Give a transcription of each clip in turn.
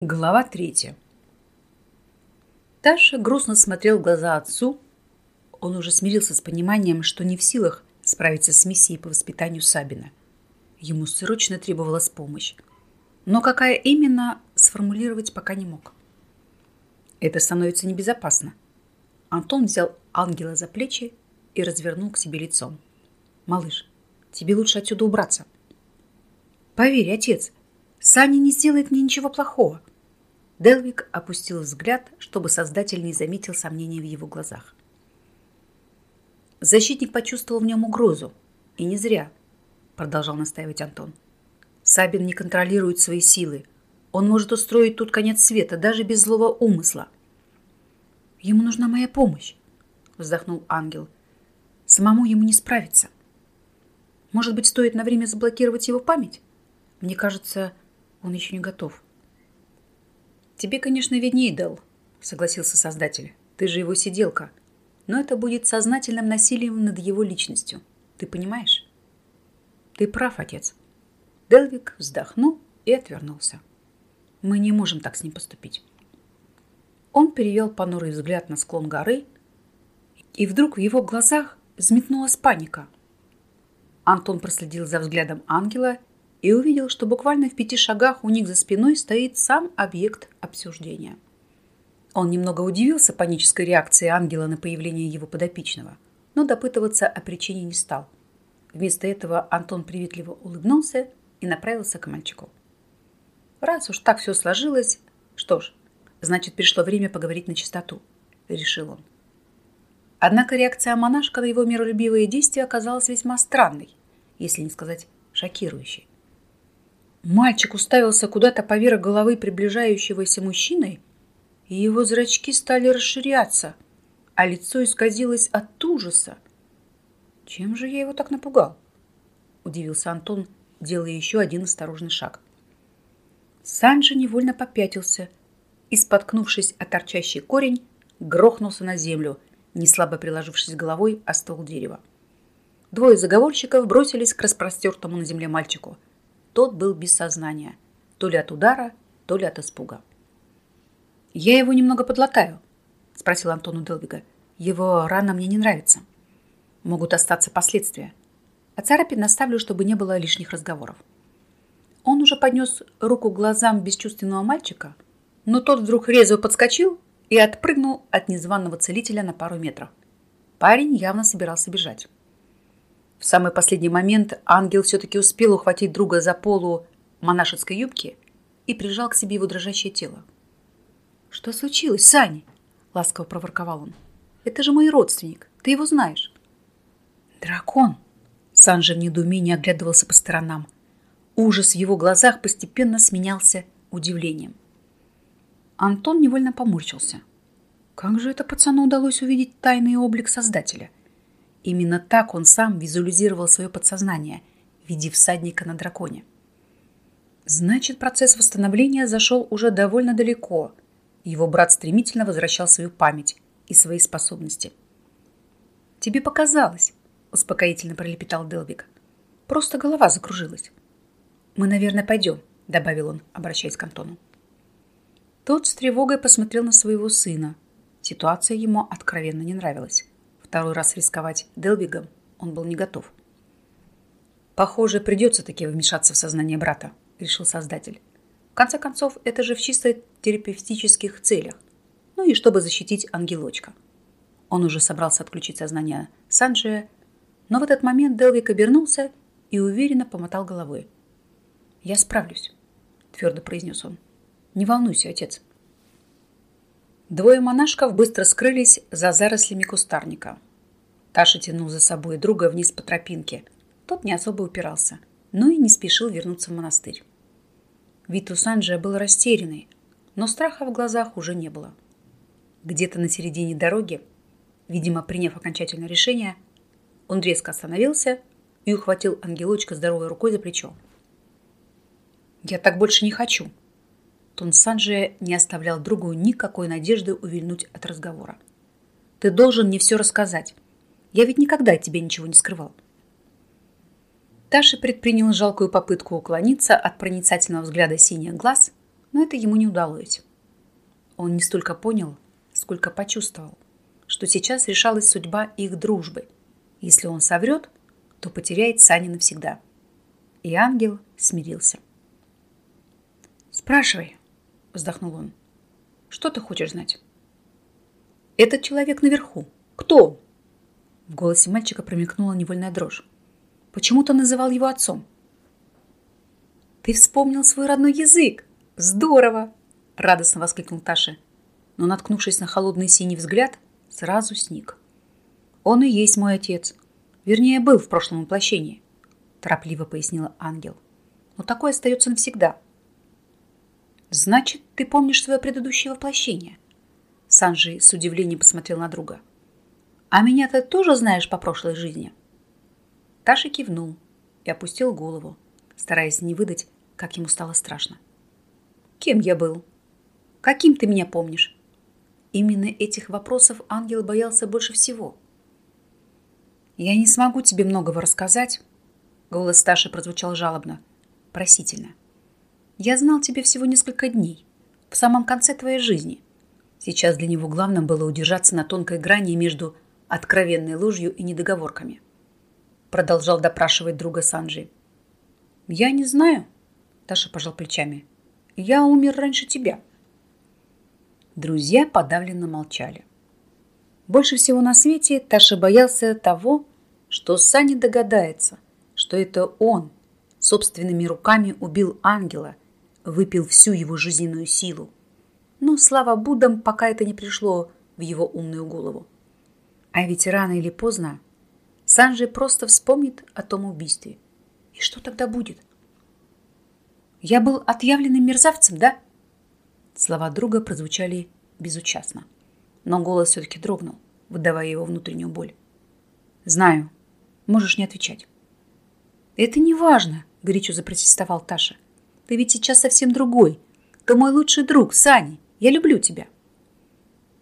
Глава третья. Таша грустно смотрел в глаза отцу. Он уже смирился с пониманием, что не в силах справиться с миссией по воспитанию Сабина. Ему срочно требовалась помощь. Но какая именно, сформулировать пока не мог. Это становится небезопасно. Антон взял ангела за плечи и развернул к себе лицом. «Малыш, тебе лучше отсюда убраться». «Поверь, отец, Саня не сделает мне ничего плохого. Делвик опустил взгляд, чтобы создатель не заметил сомнений в его глазах. Защитник почувствовал в нем угрозу. И не зря, продолжал настаивать Антон. Сабин не контролирует свои силы. Он может устроить тут конец света, даже без злого умысла. Ему нужна моя помощь, вздохнул ангел. Самому ему не справиться. Может быть, стоит на время заблокировать его память? Мне кажется, он еще не готов. Тебе, конечно, виднее, Дел, согласился создатель. Ты же его сиделка. Но это будет сознательным насилием над его личностью. Ты понимаешь? Ты прав, отец. Делвик вздохнул и отвернулся. Мы не можем так с ним поступить. Он перевел понурый взгляд на склон горы, и вдруг в его глазах взметнулась паника. Антон проследил за взглядом ангела и увидел, что буквально в пяти шагах у них за спиной стоит сам объект обсуждения. Он немного удивился панической реакции ангела на появление его подопечного, но допытываться о причине не стал. Вместо этого Антон приветливо улыбнулся и направился к мальчику. «Раз уж так все сложилось, что ж, значит, пришло время поговорить на чистоту», — решил он. Однако реакция монашка на его миролюбивые действия оказалась весьма странной, если не сказать шокирующей. Мальчик уставился куда-то поверх головы приближающегося мужчины, и его зрачки стали расширяться, а лицо исказилось от ужаса. «Чем же я его так напугал?» – удивился Антон, делая еще один осторожный шаг. Санджи невольно попятился и, споткнувшись о торчащий корень, грохнулся на землю, неслабо приложившись головой о ствол дерева. Двое заговорщиков бросились к распростертому на земле мальчику – тот был без сознания, то ли от удара, то ли от испуга. «Я его немного подлатаю», – спросил Антон у Делвига. «Его рана мне не нравится. Могут остаться последствия. А царапин наставлю, чтобы не было лишних разговоров». Он уже поднес руку к глазам бесчувственного мальчика, но тот вдруг резво подскочил и отпрыгнул от незваного целителя на пару метров. Парень явно собирался бежать. В самый последний момент ангел все-таки успел ухватить друга за полу монашеской юбки и прижал к себе его дрожащее тело. «Что случилось, Сани?» — ласково проворковал он. «Это же мой родственник, ты его знаешь». «Дракон!» — Санжа в недоумении оглядывался по сторонам. Ужас в его глазах постепенно сменялся удивлением. Антон невольно поморщился. Как же это пацану удалось увидеть тайный облик Создателя? Именно так он сам визуализировал свое подсознание в виде всадника на драконе. Значит, процесс восстановления зашел уже довольно далеко. Его брат стремительно возвращал свою память и свои способности. «Тебе показалось», — успокоительно пролепетал Делвик. «Просто голова закружилась». «Мы, наверное, пойдем», — добавил он, обращаясь к Антону. Тот с тревогой посмотрел на своего сына. Ситуация ему откровенно не нравилась. Второй раз рисковать Делвигом он был не готов. «Похоже, придется таки вмешаться в сознание брата», — решил создатель. «В конце концов, это же в чисто терапевтических целях. Ну и чтобы защитить ангелочка». Он уже собрался отключить сознание Санджия, но в этот момент Делвик обернулся и уверенно помотал головой. «Я справлюсь», — твердо произнес он. «Не волнуйся, отец». Двое монашков быстро скрылись за зарослями кустарника. Таша тянул за собой друга вниз по тропинке. Тот не особо упирался, но и не спешил вернуться в монастырь. Вид у Санджия был растерянный, но страха в глазах уже не было. Где-то на середине дороги, видимо, приняв окончательное решение, он резко остановился и ухватил ангелочка здоровой рукой за плечо. «Я так больше не хочу», Тон Санджия не оставлял другу никакой надежды увильнуть от разговора. «Ты должен мне все рассказать. Я ведь никогда от тебя ничего не скрывал». Таша предпринял жалкую попытку уклониться от проницательного взгляда синих глаз, Но это ему не удалось. Он не столько понял, сколько почувствовал, что сейчас решалась судьба их дружбы. Если он соврет, то потеряет Сани навсегда. И ангел смирился. «Спрашивай», — вздохнул он. «Что ты хочешь знать?» «Этот человек наверху. Кто он?» В голосе мальчика промелькнула невольная дрожь. Почему-то называл его отцом. «Ты вспомнил свой родной язык! Здорово!» Радостно воскликнул Таша, но, наткнувшись на холодный синий взгляд, сразу сник. «Он и есть мой отец. Вернее, был в прошлом воплощении», торопливо пояснила ангел. «Но такое остается навсегда». «Значит, ты помнишь свое предыдущее воплощение?» Санджи с удивлением посмотрел на друга. «А меня ты тоже знаешь по прошлой жизни?» Таша кивнул и опустил голову, стараясь не выдать, как ему стало страшно. «Кем я был? Каким ты меня помнишь?» Именно этих вопросов ангел боялся больше всего. «Я не смогу тебе многого рассказать», — голос Таши прозвучал жалобно, просительно. «Я знал тебя всего несколько дней, в самом конце твоей жизни». Сейчас для него главным было удержаться на тонкой грани между откровенной ложью и недоговорками. Продолжал допрашивать друга Санджи. «Я не знаю», – Таша пожал плечами. «Я умер раньше тебя». Друзья подавленно молчали. Больше всего на свете Таша боялся того, что Саня догадается, что это он собственными руками убил ангела, выпил всю его жизненную силу. Но, слава Буддам, пока это не пришло в его умную голову. А ведь рано или поздно Санджи просто вспомнит о том убийстве. И что тогда будет? Я был отъявленным мерзавцем, да? Слова друга прозвучали безучастно. Но голос все-таки дрогнул, выдавая его внутреннюю боль. Знаю. Можешь не отвечать. Это не важно, горячо запротестовал Таша. Ты ведь сейчас совсем другой. Ты мой лучший друг, Сани. Я люблю тебя.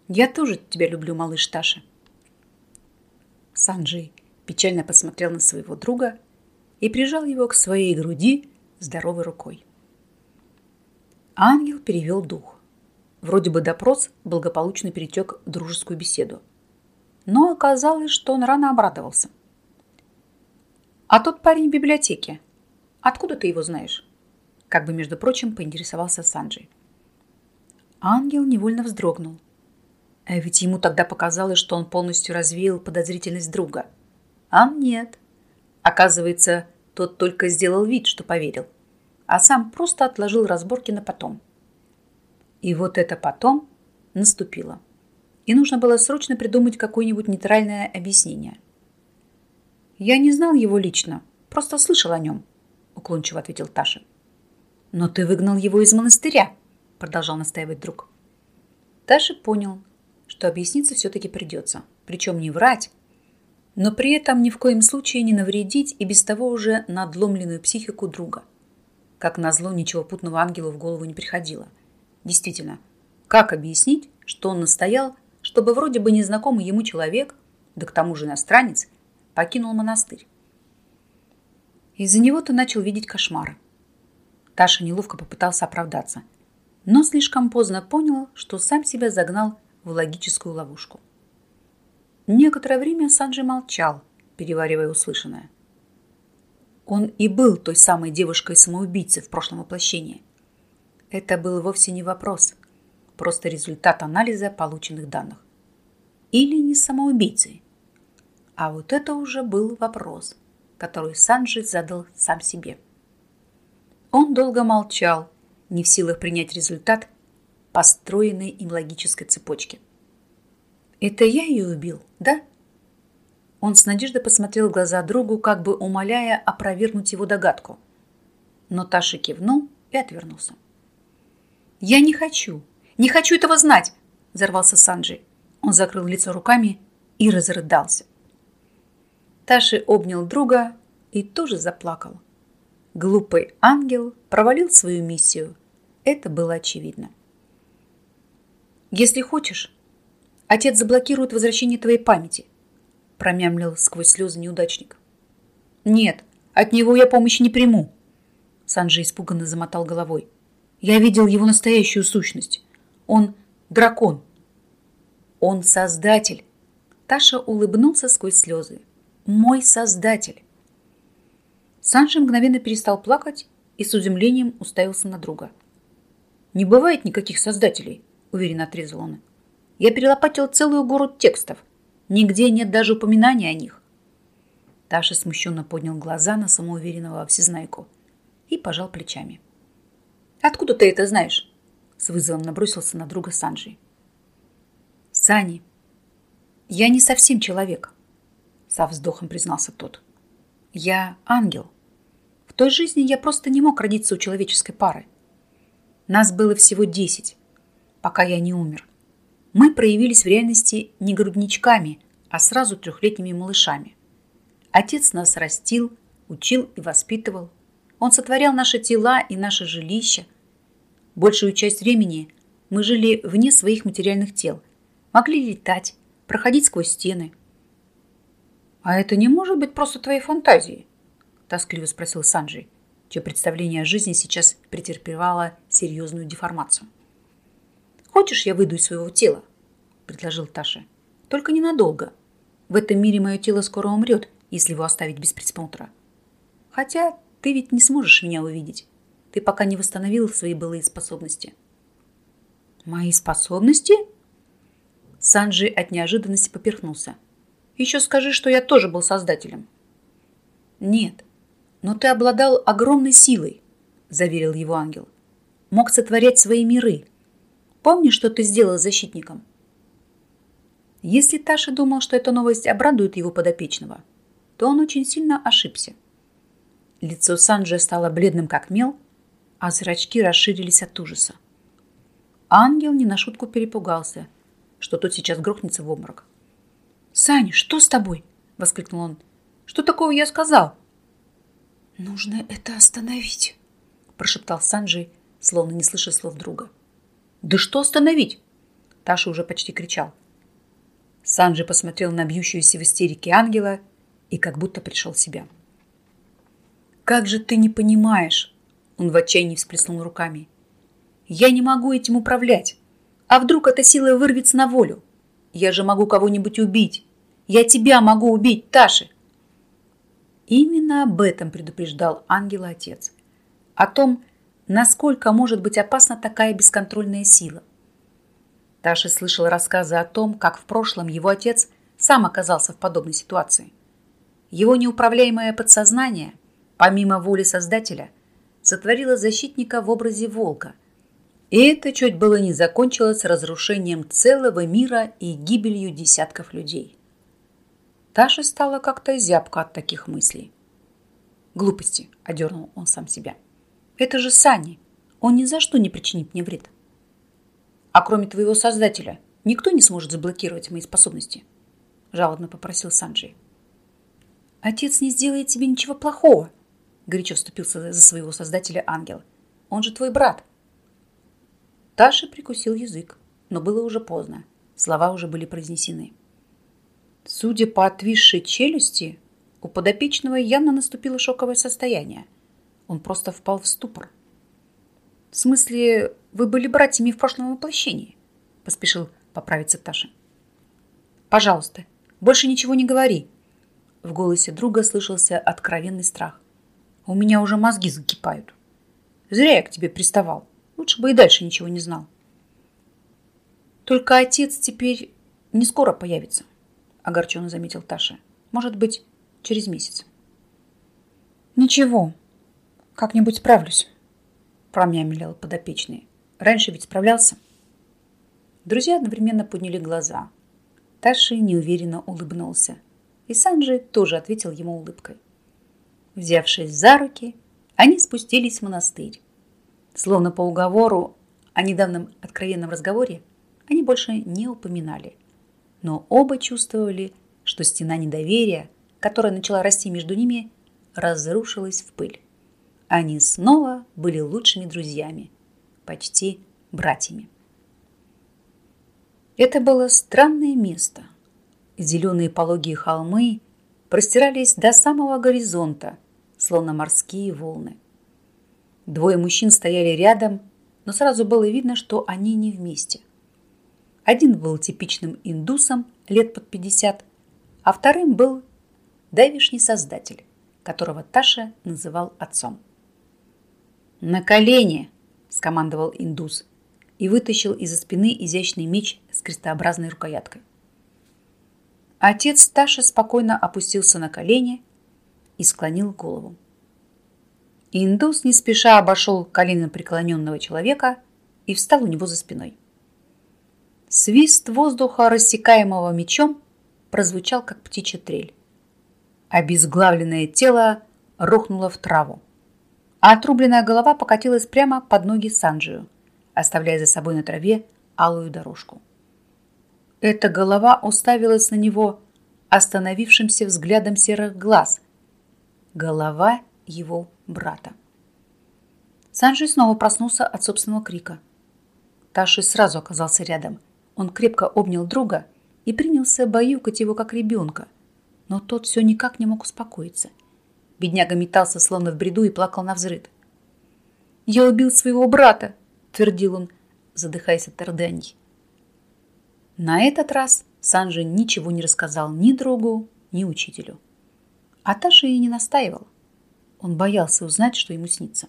Я тоже тебя люблю, малыш Таша. Санджей печально посмотрел на своего друга и прижал его к своей груди здоровой рукой. Ангел перевел дух. Вроде бы допрос благополучно перетек в дружескую беседу. Но оказалось, что он рано обрадовался. «А тот парень в библиотеке, откуда ты его знаешь?» Как бы, между прочим, поинтересовался Санджей. Ангел невольно вздрогнул. А ведь ему тогда показалось, что он полностью развеял подозрительность друга. А нет. Оказывается, тот только сделал вид, что поверил, а сам просто отложил разборки на потом. И вот это потом наступило. И нужно было срочно придумать какое-нибудь нейтральное объяснение. «Я не знал его лично, просто слышал о нем», – уклончиво ответил Таша. «Но ты выгнал его из монастыря», продолжал настаивать друг. Таша понял, что объясниться все-таки придется. Причем не врать, но при этом ни в коем случае не навредить и без того уже надломленную психику друга. Как назло, ничего путного ангелу в голову не приходило. Действительно, как объяснить, что он настоял, чтобы вроде бы незнакомый ему человек, да к тому же иностранец, покинул монастырь? Из-за него ты начал видеть кошмары. Таша неловко попытался оправдаться – но слишком поздно понял, что сам себя загнал в логическую ловушку. Некоторое время Санджи молчал, переваривая услышанное. Он и был той самой девушкой-самоубийцей в прошлом воплощении. Это был вовсе не вопрос, просто результат анализа полученных данных. Или не самоубийцей. А вот это уже был вопрос, который Санджи задал сам себе. Он долго молчал, не в силах принять результат построенной им логической цепочки. «Это я ее убил, да?» Он с надеждой посмотрел в глаза другу, как бы умоляя опровергнуть его догадку. Но Таша кивнул и отвернулся. «Я не хочу! Не хочу этого знать!» – взорвался Санджи. Он закрыл лицо руками и разрыдался. Таши обнял друга и тоже заплакал. Глупый ангел провалил свою миссию. Это было очевидно. «Если хочешь, отец заблокирует возвращение твоей памяти», промямлил сквозь слезы неудачник. «Нет, от него я помощи не приму», Санджи испуганно замотал головой. Я видел его настоящую сущность. Он дракон. Он создатель. Таша улыбнулся сквозь слезы. Мой создатель. Санджи мгновенно перестал плакать и с удивлением уставился на друга. «Не бывает никаких создателей», – уверенно отрезал он. «Я перелопатил целую гору текстов. Нигде нет даже упоминания о них». Таша смущенно поднял глаза на самоуверенного всезнайку и пожал плечами. «Откуда ты это знаешь?» С вызовом набросился на друга Санджи. «Сани, я не совсем человек», со вздохом признался тот. «Я ангел. Той жизни я просто не мог родиться у человеческой пары. Нас было всего десять, пока я не умер. Мы проявились в реальности не грудничками, а сразу трехлетними малышами. Отец нас растил, учил и воспитывал. Он сотворял наши тела и наше жилище. Большую часть времени мы жили вне своих материальных тел, могли летать, проходить сквозь стены. «А это не может быть просто твоей фантазией?» – тоскливо спросил Санджи чье представление о жизни сейчас претерпевало серьезную деформацию. «Хочешь, я выйду из своего тела?» – предложил Таша. «Только ненадолго. В этом мире мое тело скоро умрет, если его оставить без присмотра. Хотя ты ведь не сможешь меня увидеть. Ты пока не восстановил свои былые способности». «Мои способности?» Санджи от неожиданности поперхнулся. «Еще скажи, что я тоже был создателем». «Нет, «Но ты обладал огромной силой», – заверил его ангел. «Мог сотворять свои миры. Помни, что ты сделал защитником?» Если Таша думал, что эта новость обрадует его подопечного, то он очень сильно ошибся. Лицо Санджи стало бледным, как мел, а зрачки расширились от ужаса. Ангел не на шутку перепугался, что тот сейчас грохнется в обморок. «Саня, что с тобой?» – воскликнул он. «Что такого я сказал?» «Нужно это остановить», – прошептал Санджей, словно не слыша слов друга. «Да что остановить?» Таша уже почти кричал. Санджи посмотрел на бьющуюся в истерике ангела и как будто пришел в себя. «Как же ты не понимаешь?» Он в отчаянии всплеснул руками. «Я не могу этим управлять. А вдруг эта сила вырвется на волю? Я же могу кого-нибудь убить. Я тебя могу убить, Таша. Именно об этом предупреждал ангел-отец. О том, насколько может быть опасна такая бесконтрольная сила. Таша слышал рассказы о том, как в прошлом его отец сам оказался в подобной ситуации. Его неуправляемое подсознание, помимо воли Создателя, сотворило защитника в образе волка. И это чуть было не закончилось разрушением целого мира и гибелью десятков людей. Таше стало как-то зябко от таких мыслей. Глупости, одернул он сам себя. Это же Сани. Он ни за что не причинит мне вред. А кроме твоего создателя, никто не сможет заблокировать мои способности, жалобно попросил Санджей. Отец не сделает тебе ничего плохого, горячо вступился за своего создателя ангел. Он же твой брат. Таша прикусил язык, но было уже поздно. Слова уже были произнесены. Судя по отвисшей челюсти, у подопечного явно наступило шоковое состояние. Он просто впал в ступор. «В смысле, вы были братьями в прошлом воплощении?» – поспешил поправиться Таша. «Пожалуйста, больше ничего не говори!» В голосе друга слышался откровенный страх. «У меня уже мозги закипают. Зря я к тебе приставал. Лучше бы и дальше ничего не знал». «Только отец теперь не скоро появится», огорченно заметил Таша. Может быть, через месяц. Ничего, как-нибудь справлюсь, промямлил подопечный. Раньше ведь справлялся. Друзья одновременно подняли глаза. Таши неуверенно улыбнулся. И Санджи тоже ответил ему улыбкой. Взявшись за руки, они спустились в монастырь. Словно по уговору о недавнем откровенном разговоре они больше не упоминали – но оба чувствовали, что стена недоверия, которая начала расти между ними, разрушилась в пыль. Они снова были лучшими друзьями, почти братьями. Это было странное место. Зеленые пологие холмы простирались до самого горизонта, словно морские волны. Двое мужчин стояли рядом, но сразу было видно, что они не вместе. Один был типичным индусом лет под 50, а вторым был давишний создатель, которого Таша называл отцом. «На колени!» – скомандовал индус и вытащил из-за спины изящный меч с крестообразной рукояткой. Отец Таши спокойно опустился на колени и склонил голову. Индус не спеша обошел колено преклоненного человека и встал у него за спиной. Свист воздуха, рассекаемого мечом, прозвучал, как птичья трель. Обезглавленное тело рухнуло в траву, а отрубленная голова покатилась прямо под ноги Санджию, оставляя за собой на траве алую дорожку. Эта голова уставилась на него остановившимся взглядом серых глаз. Голова его брата. Санджи снова проснулся от собственного крика. Таши сразу оказался рядом. Он крепко обнял друга и принялся баюкать его, как ребенка. Но тот все никак не мог успокоиться. Бедняга метался, словно в бреду, и плакал на взрыд. «Я убил своего брата!» – твердил он, задыхаясь от рыданий. На этот раз Санджи ничего не рассказал ни другу, ни учителю. А Таша и не настаивал. Он боялся узнать, что ему снится.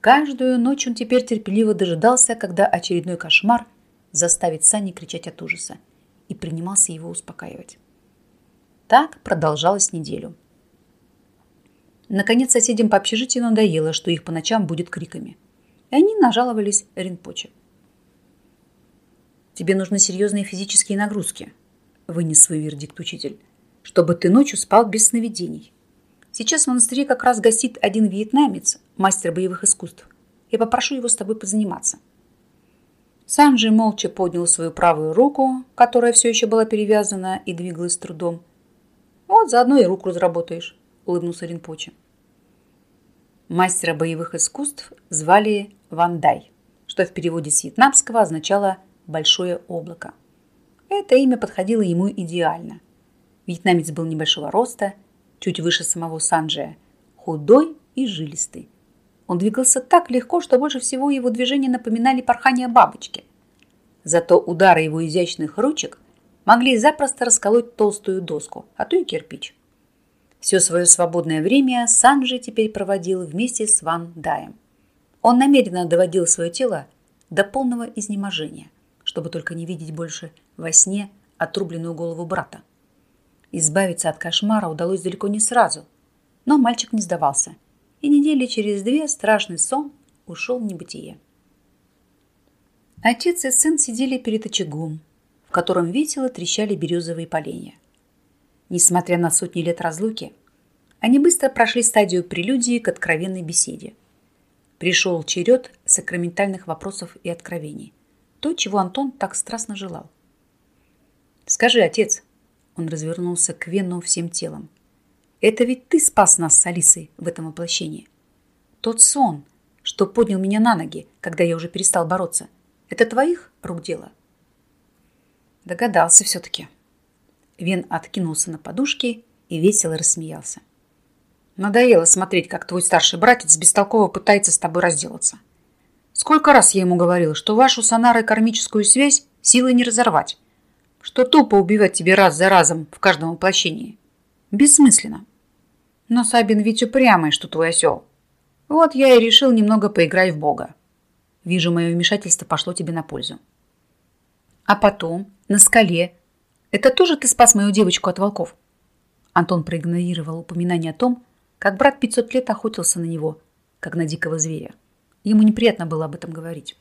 Каждую ночь он теперь терпеливо дожидался, когда очередной кошмар заставит Сани кричать от ужаса, и принимался его успокаивать. Так продолжалось неделю. Наконец соседям по общежитию надоело, что их по ночам будет криками. И они нажаловались Ринпоче. «Тебе нужны серьезные физические нагрузки», – вынес свой вердикт учитель, «чтобы ты ночью спал без сновидений. Сейчас в монастыре как раз гостит один вьетнамец, мастер боевых искусств. Я попрошу его с тобой позаниматься. Санджи молча поднял свою правую руку, которая все еще была перевязана и двигалась с трудом. «Вот заодно и руку разработаешь», — улыбнулся Ринпоче. Мастера боевых искусств звали Ван Дай, что в переводе с вьетнамского означало «большое облако». Это имя подходило ему идеально. Вьетнамец был небольшого роста, чуть выше самого Санджия, худой и жилистый. Он двигался так легко, что больше всего его движения напоминали порхание бабочки. Зато удары его изящных ручек могли запросто расколоть толстую доску, а то и кирпич. Все свое свободное время Санджи теперь проводил вместе с Ван Даем. Он намеренно доводил свое тело до полного изнеможения, чтобы только не видеть больше во сне отрубленную голову брата. Избавиться от кошмара удалось далеко не сразу, но мальчик не сдавался, и недели через две страшный сон ушел в небытие. Отец и сын сидели перед очагом, в котором весело трещали березовые поленья. Несмотря на сотни лет разлуки, они быстро прошли стадию прелюдии к откровенной беседе. Пришел черед сакраментальных вопросов и откровений. То, чего Антон так страстно желал. «Скажи, отец, он развернулся к Вену всем телом. «Это ведь ты спас нас с Алисой в этом воплощении. Тот сон, что поднял меня на ноги, когда я уже перестал бороться, это твоих рук дело?» Догадался все-таки. Вен откинулся на подушке и весело рассмеялся. Надоело смотреть, как твой старший братец бестолково пытается с тобой разделаться. Сколько раз я ему говорил, что вашу с Анарой кармическую связь силой не разорвать что тупо убивать тебе раз за разом в каждом воплощении. Бессмысленно. Но Сабин ведь упрямый, что твой осел. Вот я и решил немного поиграть в Бога. Вижу, мое вмешательство пошло тебе на пользу. А потом, на скале, это тоже ты спас мою девочку от волков? Антон проигнорировал упоминание о том, как брат 500 лет охотился на него, как на дикого зверя. Ему неприятно было об этом говорить.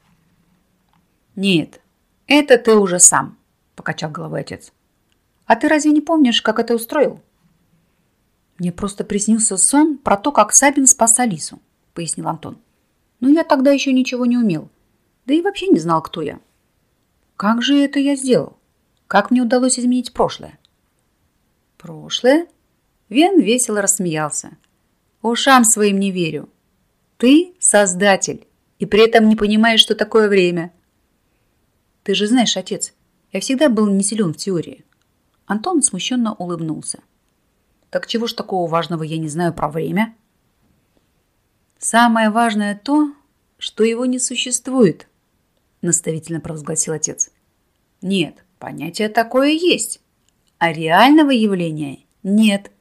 Нет, это ты уже сам. – покачал головой отец. «А ты разве не помнишь, как это устроил?» «Мне просто приснился сон про то, как Сабин спас Алису», – пояснил Антон. «Но я тогда еще ничего не умел, да и вообще не знал, кто я». «Как же это я сделал? Как мне удалось изменить прошлое?» «Прошлое?» Вен весело рассмеялся. «Ушам своим не верю. Ты – создатель, и при этом не понимаешь, что такое время». «Ты же знаешь, отец, я всегда был не силен в теории. Антон смущенно улыбнулся. Так чего ж такого важного я не знаю про время? Самое важное то, что его не существует, наставительно провозгласил отец. Нет, понятие такое есть, а реального явления нет.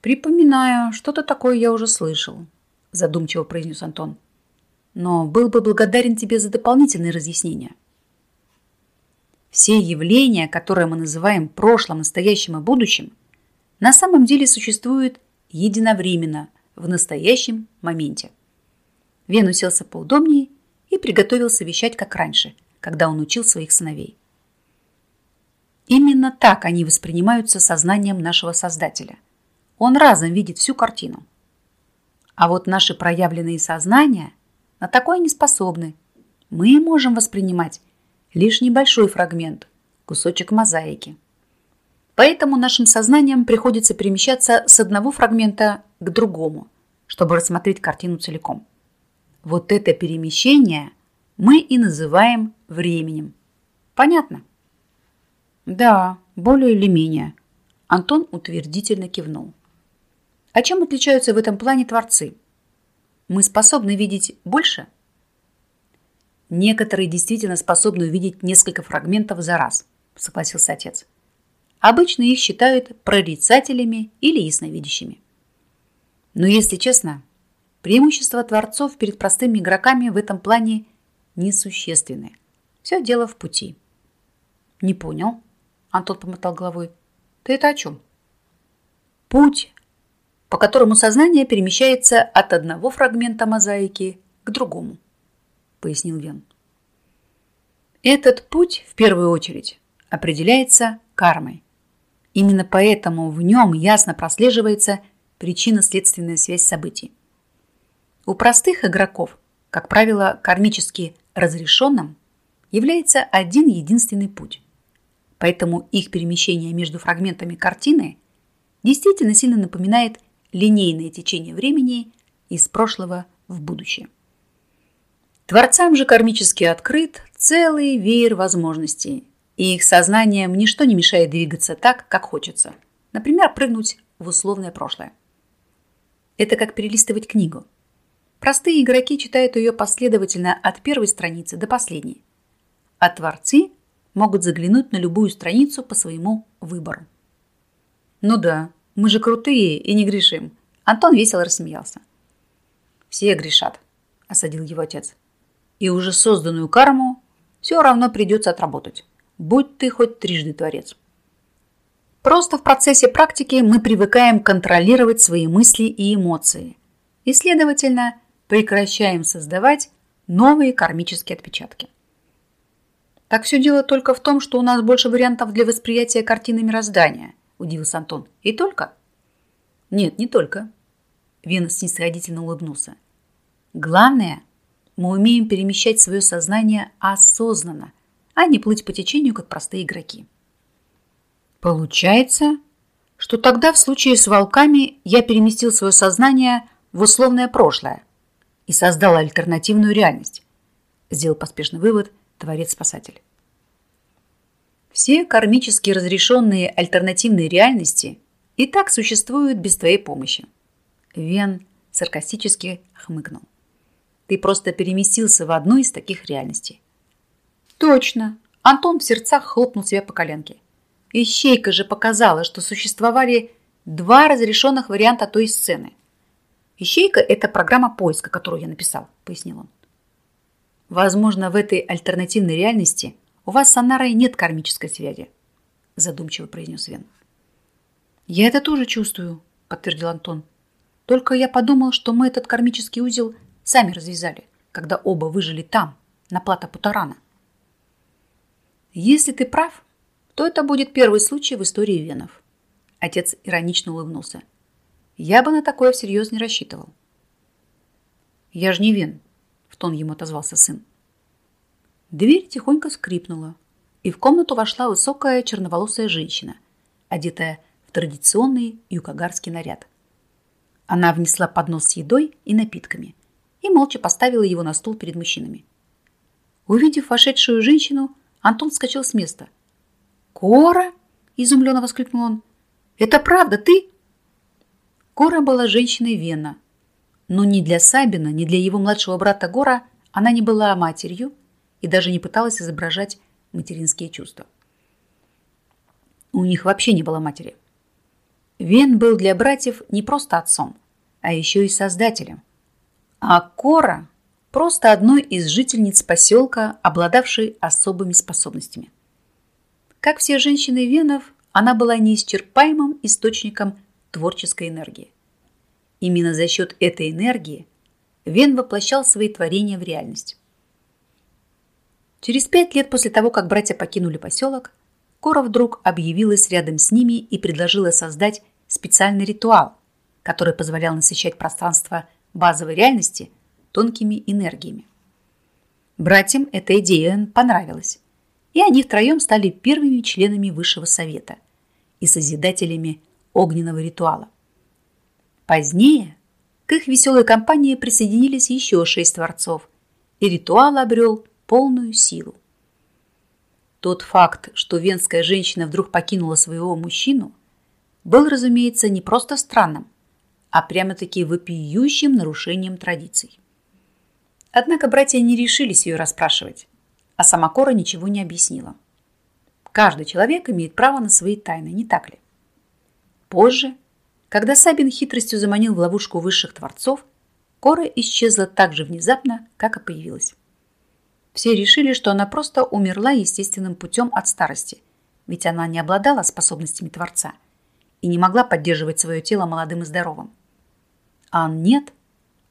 Припоминаю, что-то такое я уже слышал, задумчиво произнес Антон. Но был бы благодарен тебе за дополнительные разъяснения. Все явления, которые мы называем прошлым, настоящим и будущим, на самом деле существуют единовременно, в настоящем моменте. Вен уселся поудобнее и приготовился вещать, как раньше, когда он учил своих сыновей. Именно так они воспринимаются сознанием нашего Создателя. Он разом видит всю картину. А вот наши проявленные сознания на такое не способны. Мы можем воспринимать лишь небольшой фрагмент, кусочек мозаики. Поэтому нашим сознанием приходится перемещаться с одного фрагмента к другому, чтобы рассмотреть картину целиком. Вот это перемещение мы и называем временем. Понятно? Да, более или менее. Антон утвердительно кивнул. А чем отличаются в этом плане творцы? Мы способны видеть больше? Некоторые действительно способны увидеть несколько фрагментов за раз, согласился отец. Обычно их считают прорицателями или ясновидящими. Но если честно, преимущества творцов перед простыми игроками в этом плане несущественны. Все дело в пути. Не понял. Антон помотал головой. Ты это о чем? Путь, по которому сознание перемещается от одного фрагмента мозаики к другому, пояснил Вен. Этот путь, в первую очередь, определяется кармой. Именно поэтому в нем ясно прослеживается причинно-следственная связь событий. У простых игроков, как правило, кармически разрешенным, является один единственный путь. Поэтому их перемещение между фрагментами картины действительно сильно напоминает линейное течение времени из прошлого в будущее. Творцам же кармически открыт целый веер возможностей, и их сознанием ничто не мешает двигаться так, как хочется. Например, прыгнуть в условное прошлое. Это как перелистывать книгу. Простые игроки читают ее последовательно от первой страницы до последней. А творцы могут заглянуть на любую страницу по своему выбору. Ну да, мы же крутые и не грешим. Антон весело рассмеялся. Все грешат, осадил его отец. И уже созданную карму все равно придется отработать будь ты хоть трижды творец. Просто в процессе практики мы привыкаем контролировать свои мысли и эмоции и, следовательно, прекращаем создавать новые кармические отпечатки. Так все дело только в том, что у нас больше вариантов для восприятия картины мироздания, удивился Антон. И только? Нет, не только. Вена снисходительно улыбнулся. Главное, мы умеем перемещать свое сознание осознанно, а не плыть по течению, как простые игроки. Получается, что тогда в случае с волками я переместил свое сознание в условное прошлое и создал альтернативную реальность, сделал поспешный вывод творец-спасатель. Все кармически разрешенные альтернативные реальности и так существуют без твоей помощи. Вен саркастически хмыкнул. Ты просто переместился в одну из таких реальностей. Точно. Антон в сердцах хлопнул себя по коленке. Ищейка же показала, что существовали два разрешенных варианта той сцены. Ищейка – это программа поиска, которую я написал, пояснил он. Возможно, в этой альтернативной реальности у вас с Анарой нет кармической связи, задумчиво произнес Вен. Я это тоже чувствую, подтвердил Антон. Только я подумал, что мы этот кармический узел сами развязали, когда оба выжили там, на плато Путарана. Если ты прав, то это будет первый случай в истории венов. Отец иронично улыбнулся. Я бы на такое всерьез не рассчитывал. Я же не вен, в тон ему отозвался сын. Дверь тихонько скрипнула, и в комнату вошла высокая черноволосая женщина, одетая в традиционный юкагарский наряд. Она внесла поднос с едой и напитками и молча поставила его на стол перед мужчинами. Увидев вошедшую женщину, Антон вскочил с места. «Кора?» – изумленно воскликнул он. «Это правда ты?» Кора была женщиной Вена. Но ни для Сабина, ни для его младшего брата Гора она не была матерью и даже не пыталась изображать материнские чувства. У них вообще не было матери. Вен был для братьев не просто отцом, а еще и создателем. А Кора – просто одной из жительниц поселка, обладавшей особыми способностями. Как все женщины Венов, она была неисчерпаемым источником творческой энергии. Именно за счет этой энергии Вен воплощал свои творения в реальность. Через пять лет после того, как братья покинули поселок, Кора вдруг объявилась рядом с ними и предложила создать специальный ритуал, который позволял насыщать пространство базовой реальности тонкими энергиями. Братьям эта идея понравилась, и они втроем стали первыми членами Высшего Совета и созидателями огненного ритуала. Позднее к их веселой компании присоединились еще шесть творцов, и ритуал обрел полную силу. Тот факт, что венская женщина вдруг покинула своего мужчину, был, разумеется, не просто странным, а прямо-таки вопиющим нарушением традиций. Однако братья не решились ее расспрашивать, а сама Кора ничего не объяснила. Каждый человек имеет право на свои тайны, не так ли? Позже, когда Сабин хитростью заманил в ловушку высших творцов, Кора исчезла так же внезапно, как и появилась. Все решили, что она просто умерла естественным путем от старости, ведь она не обладала способностями Творца и не могла поддерживать свое тело молодым и здоровым. А нет,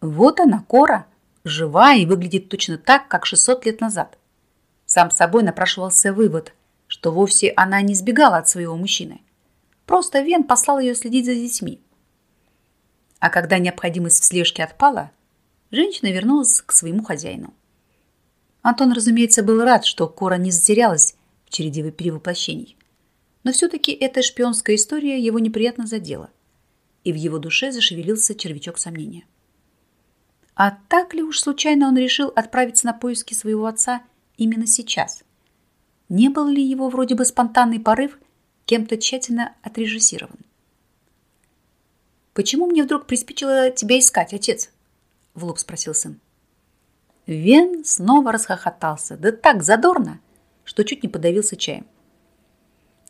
вот она, Кора, живая и выглядит точно так, как 600 лет назад. Сам собой напрашивался вывод, что вовсе она не сбегала от своего мужчины. Просто Вен послал ее следить за детьми. А когда необходимость в слежке отпала, женщина вернулась к своему хозяину. Антон, разумеется, был рад, что Кора не затерялась в череде перевоплощений. Но все-таки эта шпионская история его неприятно задела, и в его душе зашевелился червячок сомнения. А так ли уж случайно он решил отправиться на поиски своего отца именно сейчас? Не был ли его вроде бы спонтанный порыв кем-то тщательно отрежиссирован? «Почему мне вдруг приспичило тебя искать, отец?» – в лоб спросил сын. Вен снова расхохотался, да так задорно, что чуть не подавился чаем.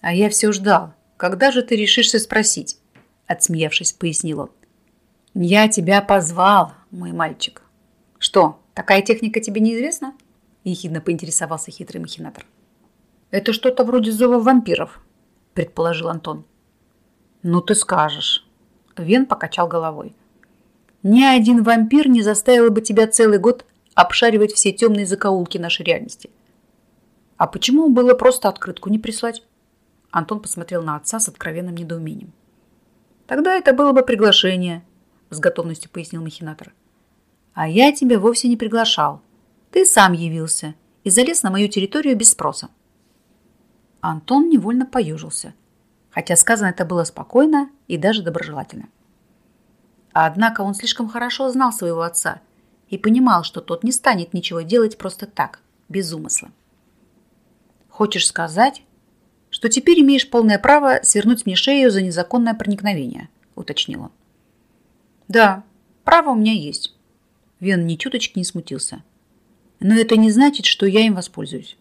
«А я все ждал. Когда же ты решишься спросить?» Отсмеявшись, пояснил он. «Я тебя позвал, мой мальчик». «Что, такая техника тебе неизвестна?» Ехидно поинтересовался хитрый махинатор. «Это что-то вроде зова вампиров», предположил Антон. «Ну ты скажешь». Вен покачал головой. «Ни один вампир не заставил бы тебя целый год обшаривать все темные закоулки нашей реальности. А почему было просто открытку не прислать? Антон посмотрел на отца с откровенным недоумением. Тогда это было бы приглашение, с готовностью пояснил махинатор. А я тебя вовсе не приглашал. Ты сам явился и залез на мою территорию без спроса. Антон невольно поюжился, хотя сказано это было спокойно и даже доброжелательно. Однако он слишком хорошо знал своего отца – и понимал, что тот не станет ничего делать просто так, без умысла. «Хочешь сказать, что теперь имеешь полное право свернуть мне шею за незаконное проникновение?» – уточнил он. «Да, право у меня есть». Вен ни чуточки не смутился. «Но это не значит, что я им воспользуюсь.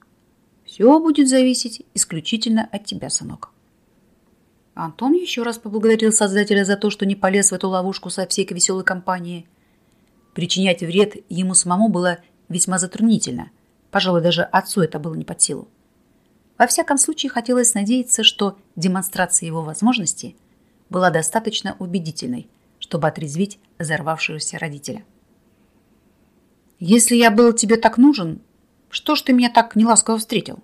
Все будет зависеть исключительно от тебя, сынок». Антон еще раз поблагодарил Создателя за то, что не полез в эту ловушку со всей веселой компанией – Причинять вред ему самому было весьма затруднительно. Пожалуй, даже отцу это было не под силу. Во всяком случае, хотелось надеяться, что демонстрация его возможностей была достаточно убедительной, чтобы отрезвить взорвавшегося родителя. «Если я был тебе так нужен, что ж ты меня так неласково встретил?»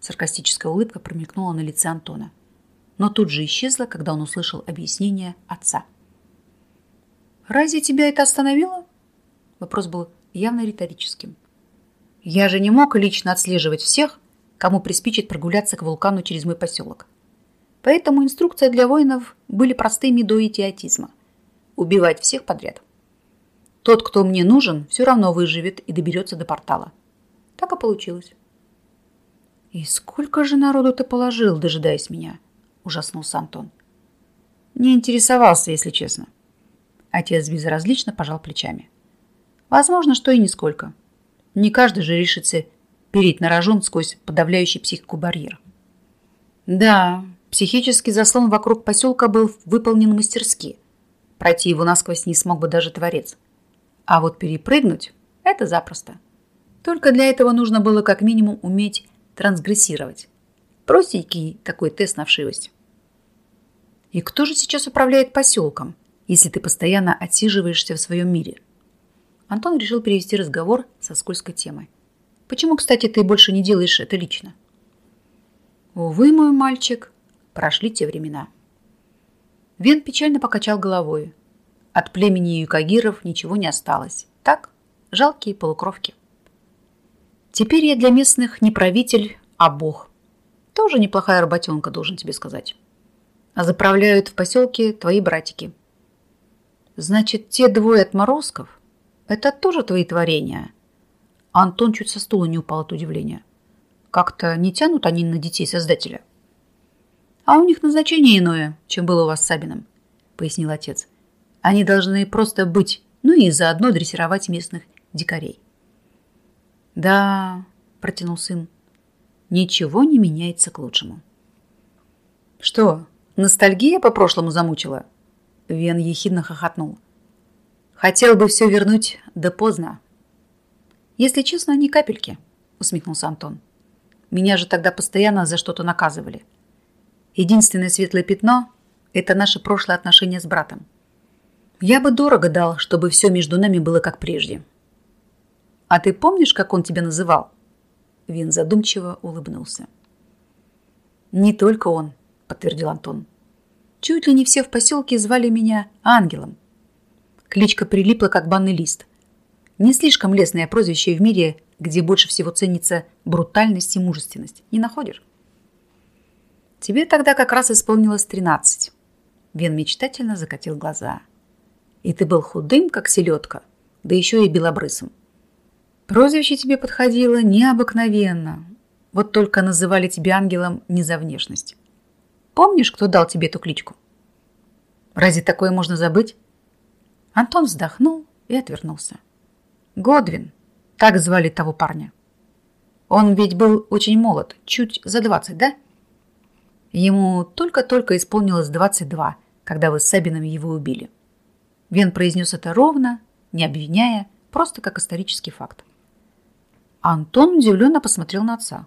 Саркастическая улыбка промелькнула на лице Антона, но тут же исчезла, когда он услышал объяснение отца. «Разве тебя это остановило?» Вопрос был явно риторическим. Я же не мог лично отслеживать всех, кому приспичит прогуляться к вулкану через мой поселок. Поэтому инструкции для воинов были простыми до идиотизма. Убивать всех подряд. Тот, кто мне нужен, все равно выживет и доберется до портала. Так и получилось. «И сколько же народу ты положил, дожидаясь меня?» – ужаснулся Антон. Не интересовался, если честно. Отец безразлично пожал плечами. Возможно, что и нисколько. Не каждый же решится переть на рожон сквозь подавляющий психику барьер. Да, психический заслон вокруг поселка был выполнен мастерски. Пройти его насквозь не смог бы даже творец. А вот перепрыгнуть – это запросто. Только для этого нужно было как минимум уметь трансгрессировать. Простенький такой тест на вшивость. И кто же сейчас управляет поселком, если ты постоянно отсиживаешься в своем мире? Антон решил перевести разговор со скользкой темой. Почему, кстати, ты больше не делаешь это лично? Увы, мой мальчик, прошли те времена. Вен печально покачал головой. От племени юкагиров ничего не осталось. Так, жалкие полукровки. Теперь я для местных не правитель, а бог. Тоже неплохая работенка, должен тебе сказать. А заправляют в поселке твои братики. Значит, те двое отморозков – это тоже твои творения? Антон чуть со стула не упал от удивления. Как-то не тянут они на детей создателя. А у них назначение иное, чем было у вас с Сабиным, пояснил отец. Они должны просто быть, ну и заодно дрессировать местных дикарей. Да, протянул сын, ничего не меняется к лучшему. Что, ностальгия по прошлому замучила? Вен ехидно хохотнул. Хотел бы все вернуть, да поздно. Если честно, ни капельки, усмехнулся Антон. Меня же тогда постоянно за что-то наказывали. Единственное светлое пятно – это наше прошлое отношение с братом. Я бы дорого дал, чтобы все между нами было как прежде. А ты помнишь, как он тебя называл? Вин задумчиво улыбнулся. Не только он, подтвердил Антон. Чуть ли не все в поселке звали меня Ангелом. Кличка прилипла, как банный лист. Не слишком лестное прозвище в мире, где больше всего ценится брутальность и мужественность. Не находишь? Тебе тогда как раз исполнилось тринадцать. Вен мечтательно закатил глаза. И ты был худым, как селедка, да еще и белобрысым. Прозвище тебе подходило необыкновенно. Вот только называли тебя ангелом не за внешность. Помнишь, кто дал тебе эту кличку? Разве такое можно забыть? Антон вздохнул и отвернулся. Годвин, так звали того парня. Он ведь был очень молод, чуть за двадцать, да? Ему только-только исполнилось двадцать два, когда вы с Сабином его убили. Вен произнес это ровно, не обвиняя, просто как исторический факт. Антон удивленно посмотрел на отца.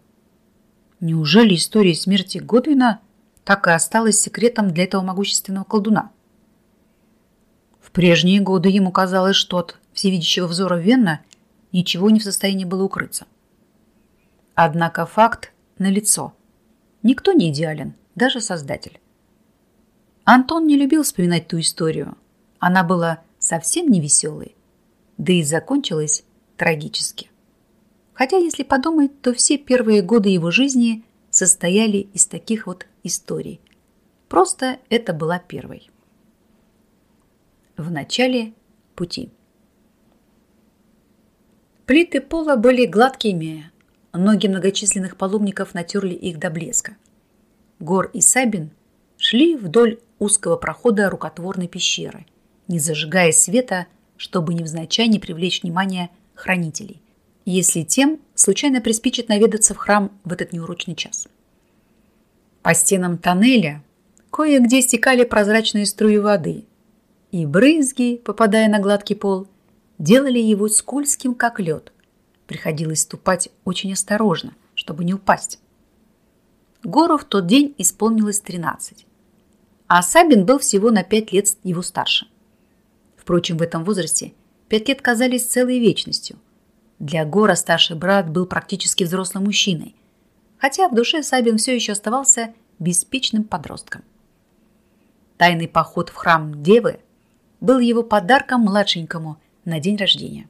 Неужели история смерти Годвина так и осталась секретом для этого могущественного колдуна? В прежние годы ему казалось, что от всевидящего взора Венна ничего не в состоянии было укрыться. Однако факт налицо. Никто не идеален, даже Создатель. Антон не любил вспоминать ту историю. Она была совсем не веселой, да и закончилась трагически. Хотя, если подумать, то все первые годы его жизни состояли из таких вот историй. Просто это была первой. В начале пути. Плиты пола были гладкими, ноги многочисленных паломников натерли их до блеска. Гор и Сабин шли вдоль узкого прохода рукотворной пещеры, не зажигая света, чтобы невзначай не привлечь внимание хранителей если тем случайно приспичит наведаться в храм в этот неурочный час. По стенам тоннеля кое-где стекали прозрачные струи воды, и брызги, попадая на гладкий пол, делали его скользким, как лед. Приходилось ступать очень осторожно, чтобы не упасть. Гору в тот день исполнилось 13, а Сабин был всего на 5 лет его старше. Впрочем, в этом возрасте 5 лет казались целой вечностью – для Гора старший брат был практически взрослым мужчиной, хотя в душе Сабин все еще оставался беспечным подростком. Тайный поход в храм Девы был его подарком младшенькому на день рождения.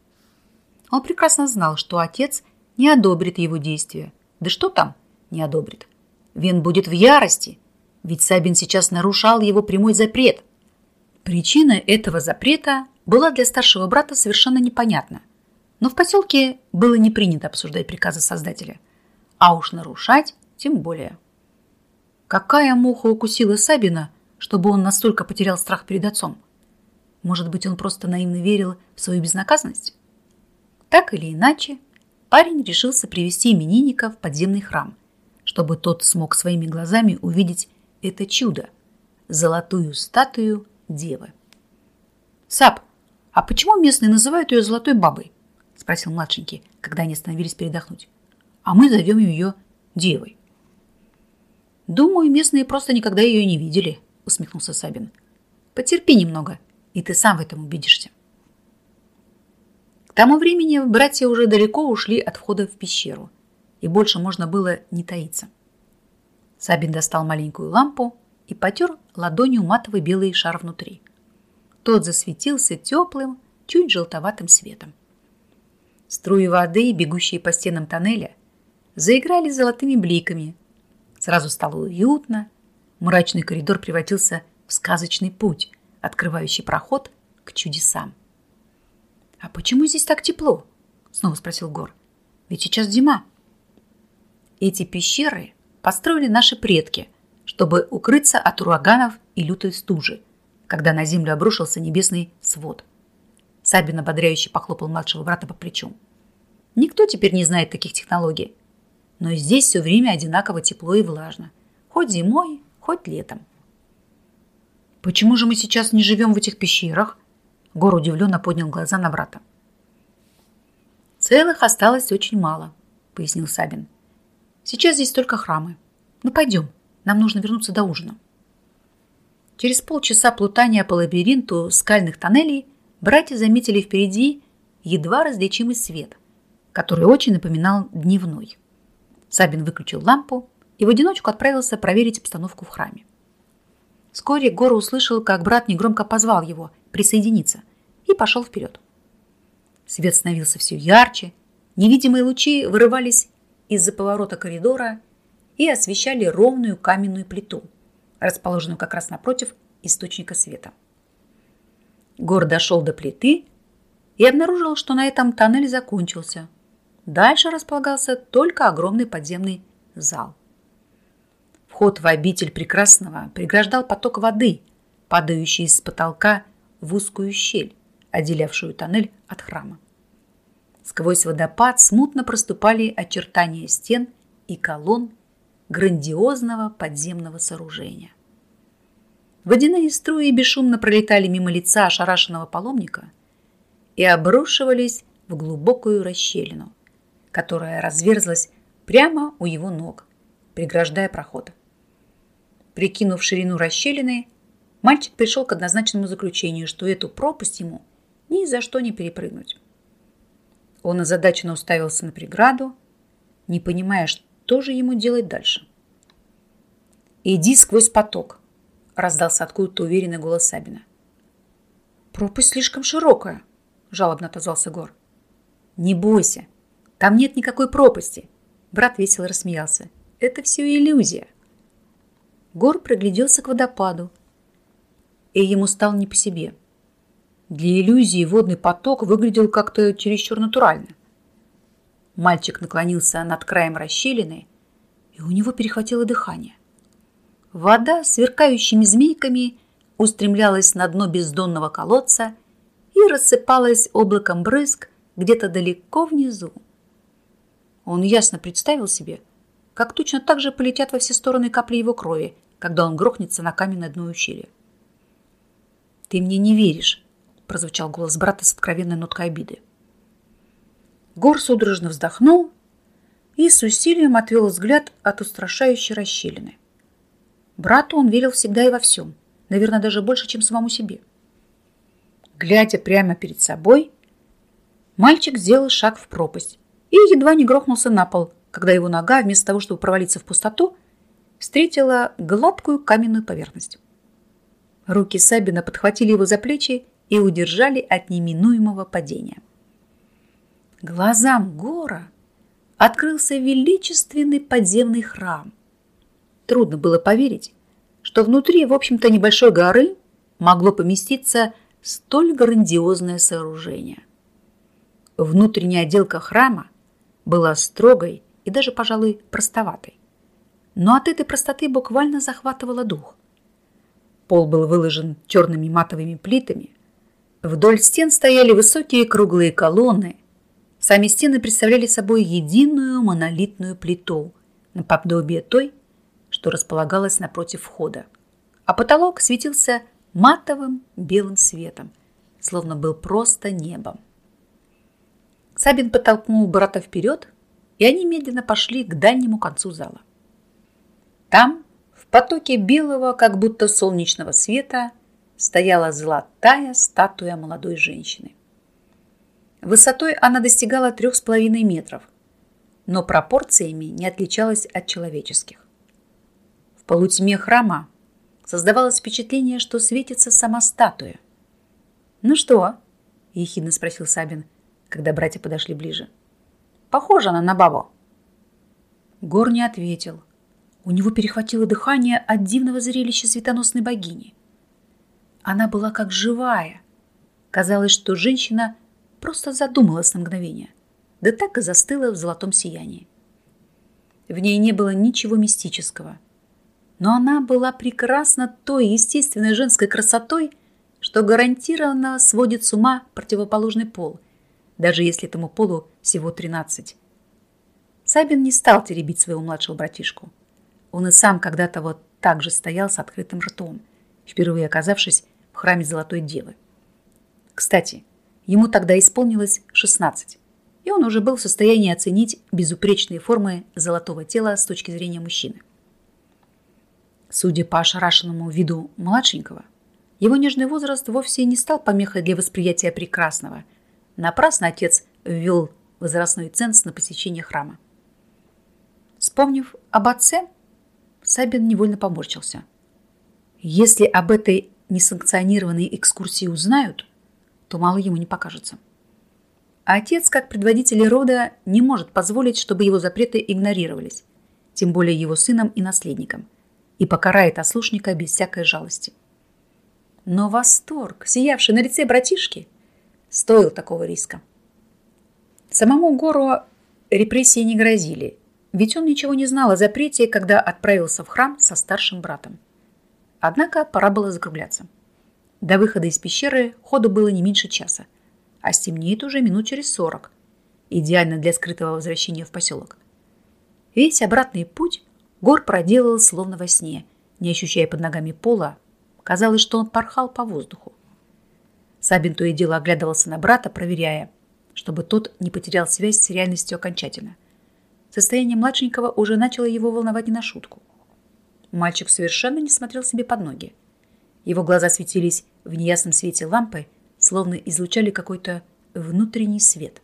Он прекрасно знал, что отец не одобрит его действия. Да что там не одобрит? Вен будет в ярости, ведь Сабин сейчас нарушал его прямой запрет. Причина этого запрета была для старшего брата совершенно непонятна – но в поселке было не принято обсуждать приказы Создателя. А уж нарушать тем более. Какая муха укусила Сабина, чтобы он настолько потерял страх перед отцом? Может быть, он просто наивно верил в свою безнаказанность? Так или иначе, парень решился привести именинника в подземный храм, чтобы тот смог своими глазами увидеть это чудо – золотую статую девы. «Сап, а почему местные называют ее золотой бабой?» – спросил младшенький, когда они остановились передохнуть. «А мы зовем ее девой». «Думаю, местные просто никогда ее не видели», – усмехнулся Сабин. «Потерпи немного, и ты сам в этом убедишься. К тому времени братья уже далеко ушли от входа в пещеру, и больше можно было не таиться. Сабин достал маленькую лампу и потер ладонью матовый белый шар внутри. Тот засветился теплым, чуть желтоватым светом. Струи воды, бегущие по стенам тоннеля, заиграли золотыми бликами. Сразу стало уютно, мрачный коридор превратился в сказочный путь – открывающий проход к чудесам. «А почему здесь так тепло?» – снова спросил Гор. «Ведь сейчас зима». Эти пещеры построили наши предки, чтобы укрыться от ураганов и лютой стужи, когда на землю обрушился небесный свод. Сабин ободряюще похлопал младшего брата по плечу. Никто теперь не знает таких технологий. Но здесь все время одинаково тепло и влажно. Хоть зимой, хоть летом. «Почему же мы сейчас не живем в этих пещерах?» Гор удивленно поднял глаза на брата. «Целых осталось очень мало», — пояснил Сабин. «Сейчас здесь только храмы. Ну, пойдем, нам нужно вернуться до ужина». Через полчаса плутания по лабиринту скальных тоннелей братья заметили впереди едва различимый свет, который очень напоминал дневной. Сабин выключил лампу и в одиночку отправился проверить обстановку в храме. Вскоре Гора услышал, как брат негромко позвал его присоединиться и пошел вперед. Свет становился все ярче, невидимые лучи вырывались из-за поворота коридора и освещали ровную каменную плиту, расположенную как раз напротив источника света. Гор дошел до плиты и обнаружил, что на этом тоннель закончился. Дальше располагался только огромный подземный зал. Вход в обитель прекрасного преграждал поток воды, падающий с потолка в узкую щель, отделявшую тоннель от храма. Сквозь водопад смутно проступали очертания стен и колонн грандиозного подземного сооружения. Водяные струи бесшумно пролетали мимо лица ошарашенного паломника и обрушивались в глубокую расщелину, которая разверзлась прямо у его ног, преграждая проход. Прикинув ширину расщелины, мальчик пришел к однозначному заключению, что эту пропасть ему ни за что не перепрыгнуть. Он озадаченно уставился на преграду, не понимая, что же ему делать дальше. «Иди сквозь поток», — раздался откуда-то уверенный голос Сабина. «Пропасть слишком широкая», — жалобно отозвался Гор. «Не бойся, там нет никакой пропасти», — брат весело рассмеялся. «Это все иллюзия». Гор пригляделся к водопаду, и ему стало не по себе. Для иллюзии водный поток выглядел как-то чересчур натурально. Мальчик наклонился над краем расщелины, и у него перехватило дыхание. Вода сверкающими змейками устремлялась на дно бездонного колодца и рассыпалась облаком брызг где-то далеко внизу. Он ясно представил себе, как точно так же полетят во все стороны капли его крови, когда он грохнется на каменное дно ущелья. «Ты мне не веришь», – прозвучал голос брата с откровенной ноткой обиды. Гор судорожно вздохнул и с усилием отвел взгляд от устрашающей расщелины. Брату он верил всегда и во всем, наверное, даже больше, чем самому себе. Глядя прямо перед собой, мальчик сделал шаг в пропасть и едва не грохнулся на пол, когда его нога, вместо того, чтобы провалиться в пустоту, встретила гладкую каменную поверхность. Руки Сабина подхватили его за плечи и удержали от неминуемого падения. Глазам Гора открылся величественный подземный храм. Трудно было поверить, что внутри, в общем-то, небольшой горы могло поместиться столь грандиозное сооружение. Внутренняя отделка храма была строгой и даже, пожалуй, простоватой но от этой простоты буквально захватывало дух. Пол был выложен черными матовыми плитами, Вдоль стен стояли высокие круглые колонны. Сами стены представляли собой единую монолитную плиту, наподобие той, что располагалась напротив входа. А потолок светился матовым белым светом, словно был просто небом. Сабин подтолкнул брата вперед, и они медленно пошли к дальнему концу зала. Там, в потоке белого, как будто солнечного света, стояла золотая статуя молодой женщины. Высотой она достигала трех с половиной метров, но пропорциями не отличалась от человеческих. В полутьме храма создавалось впечатление, что светится сама статуя. «Ну что?» – ехидно спросил Сабин, когда братья подошли ближе. «Похожа она на бабу». Гор не ответил. У него перехватило дыхание от дивного зрелища светоносной богини – она была как живая. Казалось, что женщина просто задумалась на мгновение, да так и застыла в золотом сиянии. В ней не было ничего мистического, но она была прекрасна той естественной женской красотой, что гарантированно сводит с ума противоположный пол, даже если этому полу всего 13. Сабин не стал теребить своего младшего братишку. Он и сам когда-то вот так же стоял с открытым ртом, впервые оказавшись в храме Золотой Девы. Кстати, ему тогда исполнилось 16, и он уже был в состоянии оценить безупречные формы золотого тела с точки зрения мужчины. Судя по ошарашенному виду младшенького, его нежный возраст вовсе не стал помехой для восприятия прекрасного. Напрасно отец ввел возрастной ценз на посещение храма. Вспомнив об отце, Сабин невольно поморщился. Если об этой несанкционированные экскурсии узнают, то мало ему не покажется. Отец, как предводитель рода, не может позволить, чтобы его запреты игнорировались, тем более его сыном и наследником, и покарает ослушника без всякой жалости. Но восторг, сиявший на лице братишки, стоил такого риска. Самому Гору репрессии не грозили, ведь он ничего не знал о запрете, когда отправился в храм со старшим братом. Однако пора было закругляться. До выхода из пещеры ходу было не меньше часа, а стемнеет уже минут через сорок. Идеально для скрытого возвращения в поселок. Весь обратный путь Гор проделал словно во сне, не ощущая под ногами пола. Казалось, что он порхал по воздуху. Сабин то и дело оглядывался на брата, проверяя, чтобы тот не потерял связь с реальностью окончательно. Состояние младшенького уже начало его волновать не на шутку. Мальчик совершенно не смотрел себе под ноги. Его глаза светились в неясном свете лампы, словно излучали какой-то внутренний свет.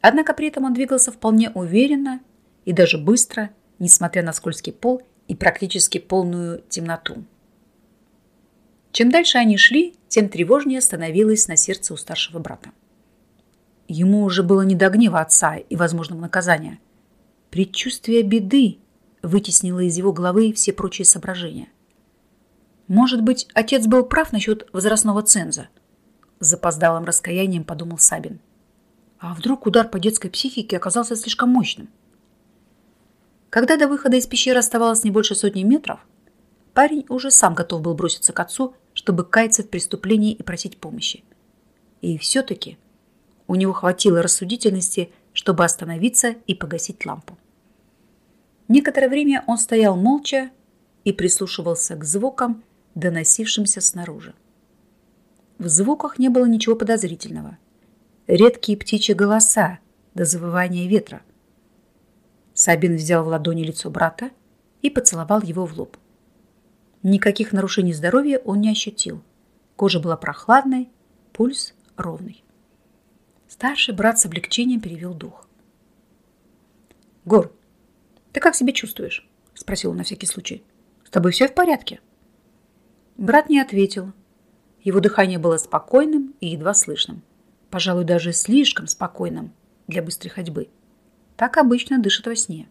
Однако при этом он двигался вполне уверенно и даже быстро, несмотря на скользкий пол и практически полную темноту. Чем дальше они шли, тем тревожнее становилось на сердце у старшего брата. Ему уже было не до гнева отца и возможного наказания. Предчувствие беды вытеснило из его головы все прочие соображения. Может быть, отец был прав насчет возрастного ценза? С запоздалым раскаянием подумал Сабин. А вдруг удар по детской психике оказался слишком мощным? Когда до выхода из пещеры оставалось не больше сотни метров, парень уже сам готов был броситься к отцу, чтобы каяться в преступлении и просить помощи. И все-таки у него хватило рассудительности, чтобы остановиться и погасить лампу. Некоторое время он стоял молча и прислушивался к звукам, доносившимся снаружи. В звуках не было ничего подозрительного. Редкие птичьи голоса до завывания ветра. Сабин взял в ладони лицо брата и поцеловал его в лоб. Никаких нарушений здоровья он не ощутил. Кожа была прохладной, пульс ровный. Старший брат с облегчением перевел дух. «Гор, «Ты как себя чувствуешь?» – спросил он на всякий случай. «С тобой все в порядке?» Брат не ответил. Его дыхание было спокойным и едва слышным. Пожалуй, даже слишком спокойным для быстрой ходьбы. Так обычно дышит во сне.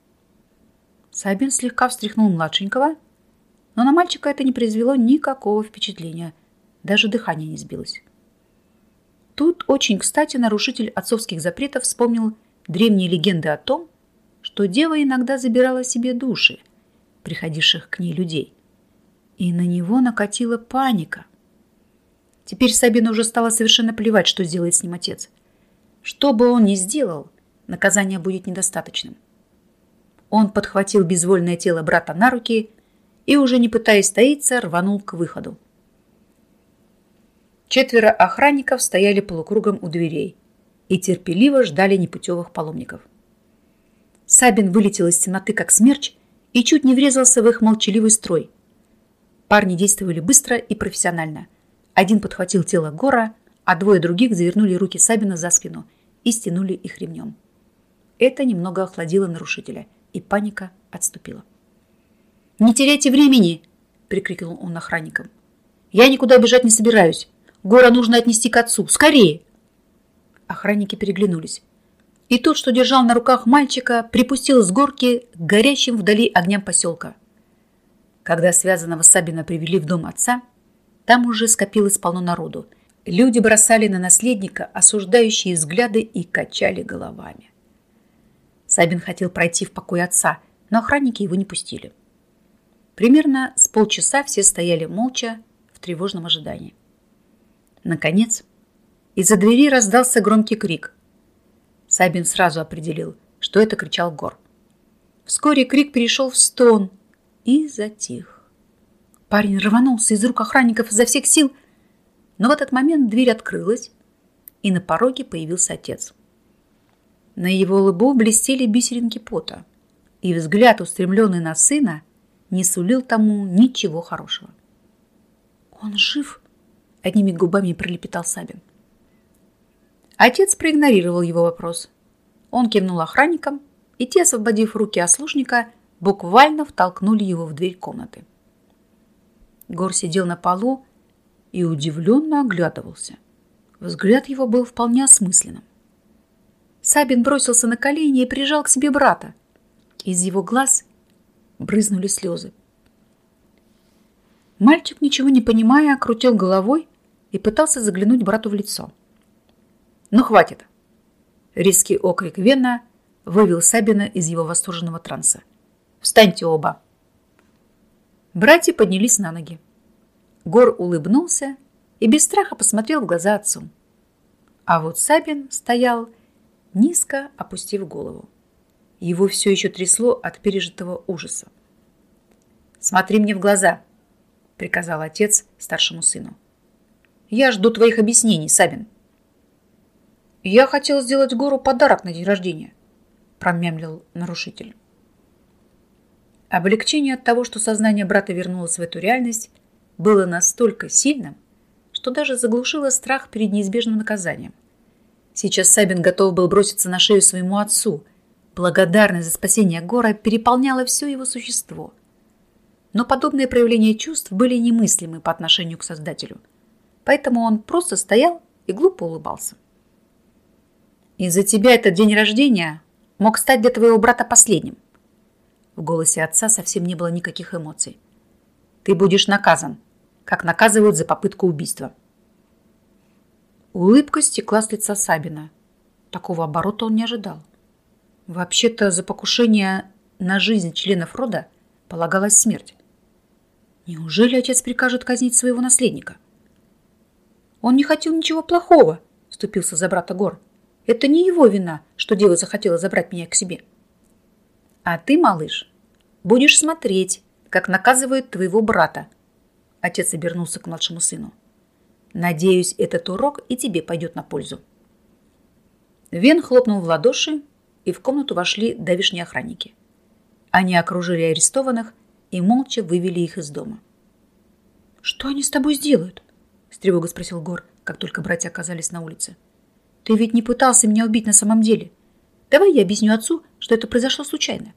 Сабин слегка встряхнул младшенького, но на мальчика это не произвело никакого впечатления. Даже дыхание не сбилось. Тут очень кстати нарушитель отцовских запретов вспомнил древние легенды о том, что дева иногда забирала себе души, приходивших к ней людей. И на него накатила паника. Теперь Сабину уже стало совершенно плевать, что сделает с ним отец. Что бы он ни сделал, наказание будет недостаточным. Он подхватил безвольное тело брата на руки и, уже не пытаясь стоиться, рванул к выходу. Четверо охранников стояли полукругом у дверей и терпеливо ждали непутевых паломников. Сабин вылетел из темноты, как смерч, и чуть не врезался в их молчаливый строй. Парни действовали быстро и профессионально. Один подхватил тело Гора, а двое других завернули руки Сабина за спину и стянули их ремнем. Это немного охладило нарушителя, и паника отступила. «Не теряйте времени!» – прикрикнул он охранникам. «Я никуда бежать не собираюсь. Гора нужно отнести к отцу. Скорее!» Охранники переглянулись. И тот, что держал на руках мальчика, припустил с горки к горящим вдали огням поселка. Когда связанного Сабина привели в дом отца, там уже скопилось полно народу. Люди бросали на наследника осуждающие взгляды и качали головами. Сабин хотел пройти в покой отца, но охранники его не пустили. Примерно с полчаса все стояли молча в тревожном ожидании. Наконец, из-за двери раздался громкий крик. Сабин сразу определил, что это кричал Гор. Вскоре крик перешел в стон и затих. Парень рванулся из рук охранников изо всех сил, но в этот момент дверь открылась, и на пороге появился отец. На его лбу блестели бисеринки пота, и взгляд, устремленный на сына, не сулил тому ничего хорошего. «Он жив?» Одними губами пролепетал Сабин. Отец проигнорировал его вопрос. Он кивнул охранникам, и те, освободив руки ослушника, буквально втолкнули его в дверь комнаты. Гор сидел на полу и удивленно оглядывался. Взгляд его был вполне осмысленным. Сабин бросился на колени и прижал к себе брата. Из его глаз брызнули слезы. Мальчик, ничего не понимая, крутил головой и пытался заглянуть брату в лицо. «Ну, хватит!» Резкий окрик Вена вывел Сабина из его восторженного транса. «Встаньте оба!» Братья поднялись на ноги. Гор улыбнулся и без страха посмотрел в глаза отцу. А вот Сабин стоял, низко опустив голову. Его все еще трясло от пережитого ужаса. «Смотри мне в глаза!» – приказал отец старшему сыну. Я жду твоих объяснений, Сабин. Я хотел сделать Гору подарок на день рождения, промямлил нарушитель. Облегчение от того, что сознание брата вернулось в эту реальность, было настолько сильным, что даже заглушило страх перед неизбежным наказанием. Сейчас Сабин готов был броситься на шею своему отцу. Благодарность за спасение Гора переполняла все его существо. Но подобные проявления чувств были немыслимы по отношению к Создателю – поэтому он просто стоял и глупо улыбался. «Из-за тебя этот день рождения мог стать для твоего брата последним». В голосе отца совсем не было никаких эмоций. «Ты будешь наказан, как наказывают за попытку убийства». Улыбка стекла с лица Сабина. Такого оборота он не ожидал. Вообще-то за покушение на жизнь членов рода полагалась смерть. Неужели отец прикажет казнить своего наследника? Он не хотел ничего плохого, вступился за брата Гор. Это не его вина, что дева захотела забрать меня к себе. А ты, малыш, будешь смотреть, как наказывают твоего брата. Отец обернулся к младшему сыну. Надеюсь, этот урок и тебе пойдет на пользу. Вен хлопнул в ладоши, и в комнату вошли давишние охранники. Они окружили арестованных и молча вывели их из дома. «Что они с тобой сделают?» С тревогой спросил Гор, как только братья оказались на улице. Ты ведь не пытался меня убить на самом деле. Давай я объясню отцу, что это произошло случайно.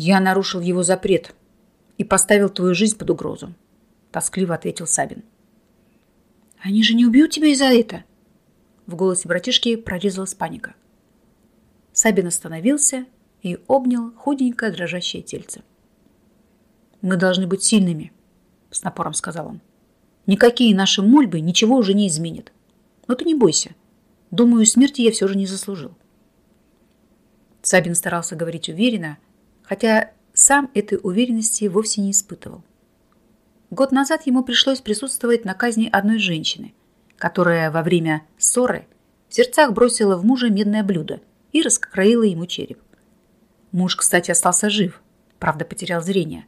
Я нарушил его запрет и поставил твою жизнь под угрозу, тоскливо ответил Сабин. Они же не убьют тебя из-за этого. В голосе братишки прорезалась паника. Сабин остановился и обнял худенькое дрожащее тельце. Мы должны быть сильными, — с напором сказал он. «Никакие наши мольбы ничего уже не изменят. Но ты не бойся. Думаю, смерти я все же не заслужил». Сабин старался говорить уверенно, хотя сам этой уверенности вовсе не испытывал. Год назад ему пришлось присутствовать на казни одной женщины, которая во время ссоры в сердцах бросила в мужа медное блюдо и раскроила ему череп. Муж, кстати, остался жив, правда, потерял зрение,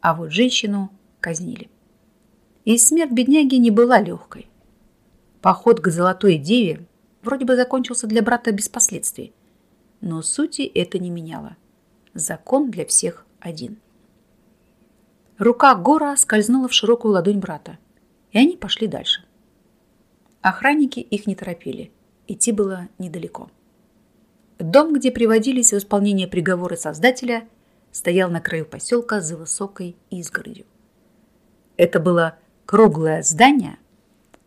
а вот женщину казнили. И смерть бедняги не была легкой. Поход к Золотой Деве вроде бы закончился для брата без последствий, но сути это не меняло. Закон для всех один. Рука Гора скользнула в широкую ладонь брата, и они пошли дальше. Охранники их не торопили. Идти было недалеко. Дом, где приводились в исполнение приговоры Создателя, стоял на краю поселка за высокой изгородью. Это было круглое здание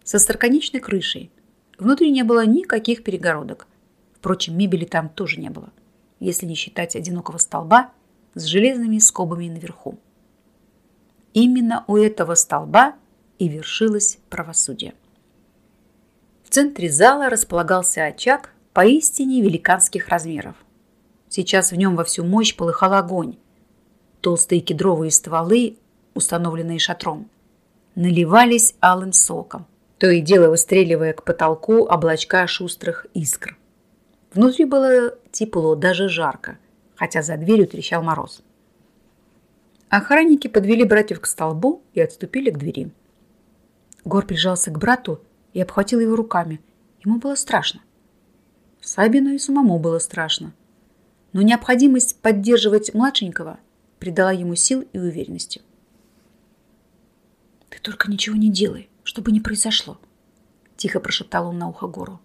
со строконечной крышей. Внутри не было никаких перегородок. Впрочем, мебели там тоже не было, если не считать одинокого столба с железными скобами наверху. Именно у этого столба и вершилось правосудие. В центре зала располагался очаг поистине великанских размеров. Сейчас в нем во всю мощь полыхал огонь. Толстые кедровые стволы, установленные шатром, наливались алым соком, то и дело выстреливая к потолку облачка шустрых искр. Внутри было тепло, даже жарко, хотя за дверью трещал мороз. Охранники подвели братьев к столбу и отступили к двери. Гор прижался к брату и обхватил его руками. Ему было страшно. Сабину и самому было страшно. Но необходимость поддерживать младшенького придала ему сил и уверенности. «Ты только ничего не делай, чтобы не произошло», – тихо прошептал он на ухо Гору.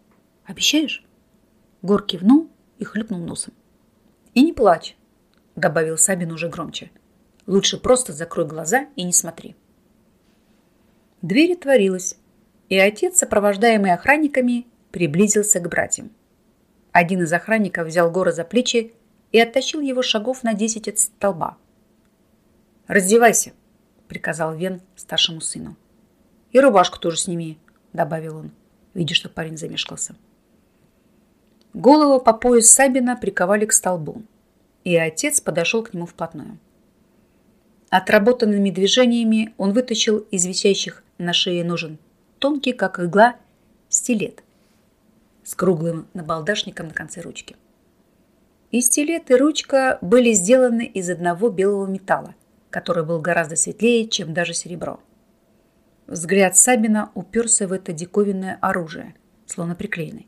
«Обещаешь?» Гор кивнул и хлюпнул носом. «И не плачь», – добавил Сабин уже громче. Лучше просто закрой глаза и не смотри. Дверь отворилась, и отец, сопровождаемый охранниками, приблизился к братьям. Один из охранников взял Гора за плечи и оттащил его шагов на десять от столба. «Раздевайся», — приказал Вен старшему сыну. «И рубашку тоже сними», — добавил он, видя, что парень замешкался. Голову по пояс Сабина приковали к столбу, и отец подошел к нему вплотную. Отработанными движениями он вытащил из висящих на шее ножен тонкий, как игла, стилет с круглым набалдашником на конце ручки. И стилет, и ручка были сделаны из одного белого металла, который был гораздо светлее, чем даже серебро. Взгляд Сабина уперся в это диковинное оружие, словно приклеенный.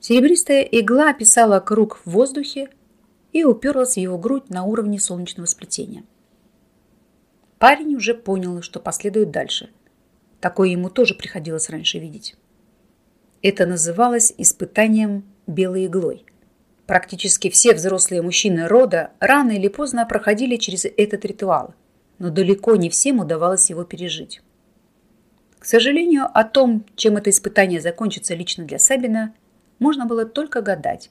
Серебристая игла описала круг в воздухе и уперлась в его грудь на уровне солнечного сплетения. Парень уже понял, что последует дальше. Такое ему тоже приходилось раньше видеть. Это называлось испытанием белой иглой. Практически все взрослые мужчины рода рано или поздно проходили через этот ритуал, но далеко не всем удавалось его пережить. К сожалению, о том, чем это испытание закончится лично для Сабина, можно было только гадать.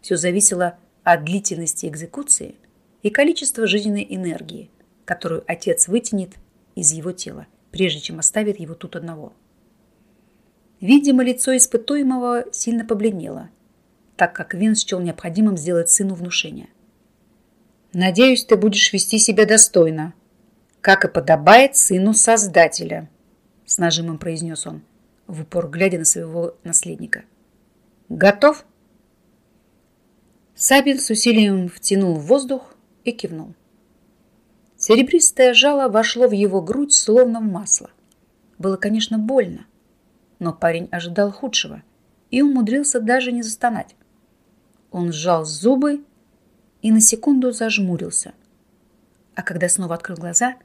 Все зависело от длительности экзекуции и количества жизненной энергии – которую отец вытянет из его тела, прежде чем оставит его тут одного. Видимо, лицо испытуемого сильно побледнело, так как Вин счел необходимым сделать сыну внушение. «Надеюсь, ты будешь вести себя достойно, как и подобает сыну Создателя», с нажимом произнес он, в упор глядя на своего наследника. «Готов?» Сабин с усилием втянул воздух и кивнул. Серебристое жало вошло в его грудь, словно в масло. Было, конечно, больно, но парень ожидал худшего и умудрился даже не застонать. Он сжал зубы и на секунду зажмурился. А когда снова открыл глаза,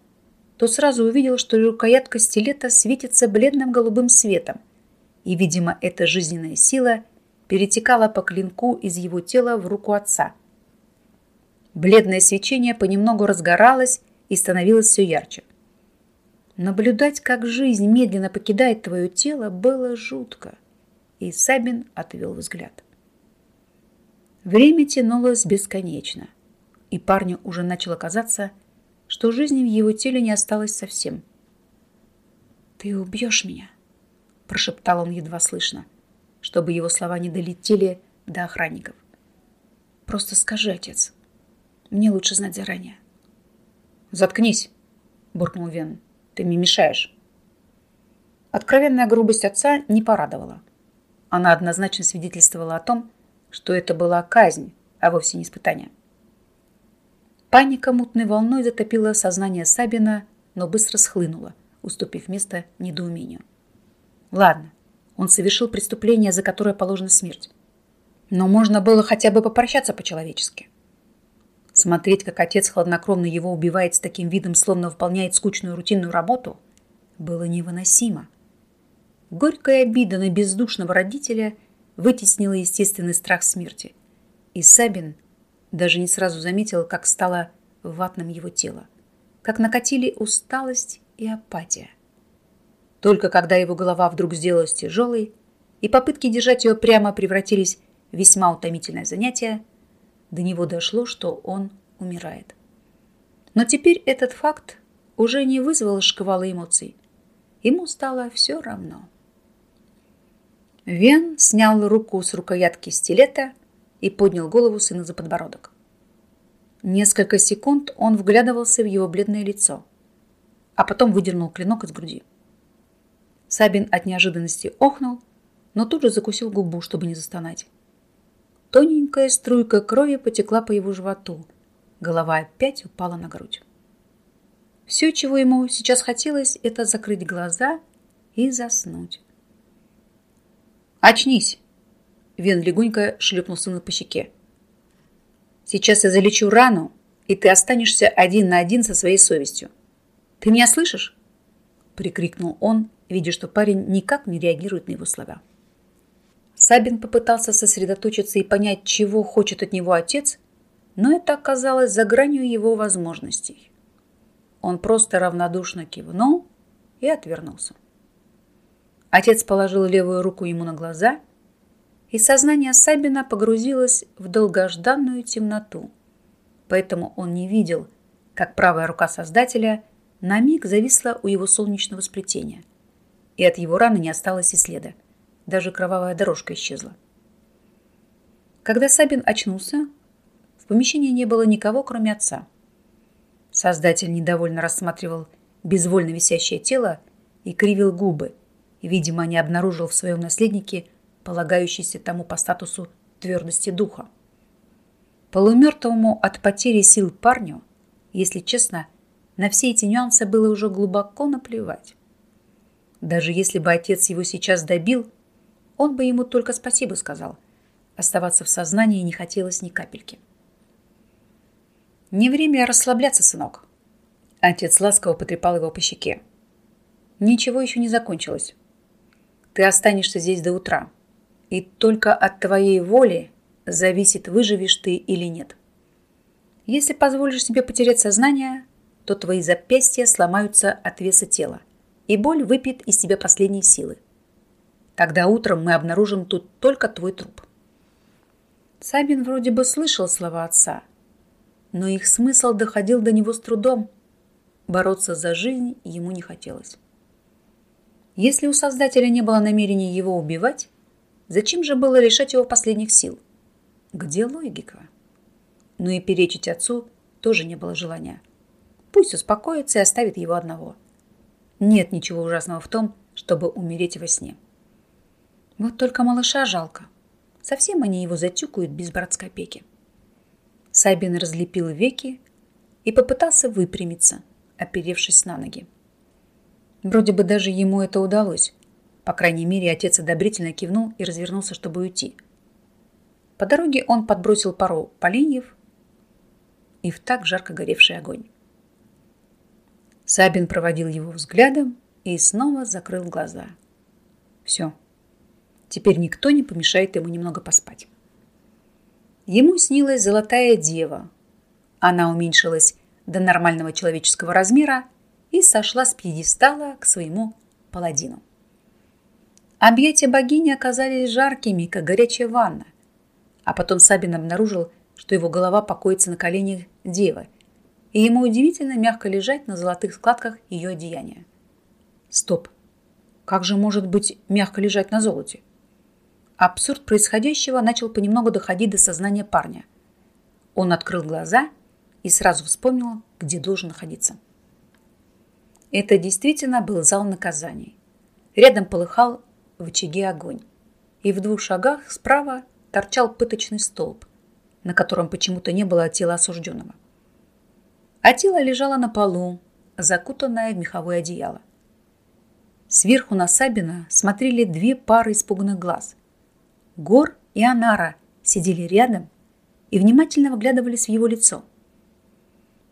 то сразу увидел, что рукоятка стилета светится бледным голубым светом, и, видимо, эта жизненная сила перетекала по клинку из его тела в руку отца. Бледное свечение понемногу разгоралось и становилось все ярче. Наблюдать, как жизнь медленно покидает твое тело, было жутко, и Сабин отвел взгляд. Время тянулось бесконечно, и парню уже начало казаться, что жизни в его теле не осталось совсем. «Ты убьешь меня?» – прошептал он едва слышно, чтобы его слова не долетели до охранников. «Просто скажи, отец. Мне лучше знать заранее». «Заткнись!» – буркнул Вен. Ты мне мешаешь. Откровенная грубость отца не порадовала. Она однозначно свидетельствовала о том, что это была казнь, а вовсе не испытание. Паника мутной волной затопила сознание Сабина, но быстро схлынула, уступив место недоумению. Ладно, он совершил преступление, за которое положена смерть. Но можно было хотя бы попрощаться по-человечески. Смотреть, как отец хладнокровно его убивает с таким видом, словно выполняет скучную рутинную работу, было невыносимо. Горькая обида на бездушного родителя вытеснила естественный страх смерти. И Сабин даже не сразу заметил, как стало ватным его тело, как накатили усталость и апатия. Только когда его голова вдруг сделалась тяжелой, и попытки держать ее прямо превратились в весьма утомительное занятие, до него дошло, что он умирает. Но теперь этот факт уже не вызвал шквала эмоций. Ему стало все равно. Вен снял руку с рукоятки стилета и поднял голову сына за подбородок. Несколько секунд он вглядывался в его бледное лицо, а потом выдернул клинок из груди. Сабин от неожиданности охнул, но тут же закусил губу, чтобы не застонать. Тоненькая струйка крови потекла по его животу. Голова опять упала на грудь. Все, чего ему сейчас хотелось, это закрыть глаза и заснуть. «Очнись!» Вен легонько шлепнул сына по щеке. «Сейчас я залечу рану, и ты останешься один на один со своей совестью. Ты меня слышишь?» Прикрикнул он, видя, что парень никак не реагирует на его слова. Сабин попытался сосредоточиться и понять, чего хочет от него отец, но это оказалось за гранью его возможностей. Он просто равнодушно кивнул и отвернулся. Отец положил левую руку ему на глаза, и сознание Сабина погрузилось в долгожданную темноту, поэтому он не видел, как правая рука Создателя на миг зависла у его солнечного сплетения, и от его раны не осталось и следа. Даже кровавая дорожка исчезла. Когда Сабин очнулся, в помещении не было никого, кроме отца. Создатель недовольно рассматривал безвольно висящее тело и кривил губы, видимо, не обнаружил в своем наследнике полагающийся тому по статусу твердости духа. Полумертвому от потери сил парню, если честно, на все эти нюансы было уже глубоко наплевать. Даже если бы отец его сейчас добил, он бы ему только спасибо сказал. Оставаться в сознании не хотелось ни капельки. «Не время расслабляться, сынок». Отец ласково потрепал его по щеке. «Ничего еще не закончилось. Ты останешься здесь до утра. И только от твоей воли зависит, выживешь ты или нет. Если позволишь себе потерять сознание, то твои запястья сломаются от веса тела, и боль выпьет из тебя последние силы. Тогда утром мы обнаружим тут только твой труп. Сабин вроде бы слышал слова отца, но их смысл доходил до него с трудом. Бороться за жизнь ему не хотелось. Если у Создателя не было намерения его убивать, зачем же было лишать его последних сил? Где логика? Но и перечить отцу тоже не было желания. Пусть успокоится и оставит его одного. Нет ничего ужасного в том, чтобы умереть во сне. Вот только малыша жалко. Совсем они его затюкают без братской опеки. Сабин разлепил веки и попытался выпрямиться, оперевшись на ноги. Вроде бы даже ему это удалось. По крайней мере, отец одобрительно кивнул и развернулся, чтобы уйти. По дороге он подбросил пару поленьев и в так жарко горевший огонь. Сабин проводил его взглядом и снова закрыл глаза. Все. Теперь никто не помешает ему немного поспать. Ему снилась золотая дева. Она уменьшилась до нормального человеческого размера и сошла с пьедестала к своему паладину. Объятия богини оказались жаркими, как горячая ванна. А потом Сабин обнаружил, что его голова покоится на коленях девы, и ему удивительно мягко лежать на золотых складках ее одеяния. Стоп! Как же может быть мягко лежать на золоте? Абсурд происходящего начал понемногу доходить до сознания парня. Он открыл глаза и сразу вспомнил, где должен находиться. Это действительно был зал наказаний. Рядом полыхал в очаге огонь. И в двух шагах справа торчал пыточный столб, на котором почему-то не было тела осужденного. А тело лежало на полу, закутанное в меховое одеяло. Сверху на Сабина смотрели две пары испуганных глаз. Гор и Анара сидели рядом и внимательно выглядывались в его лицо.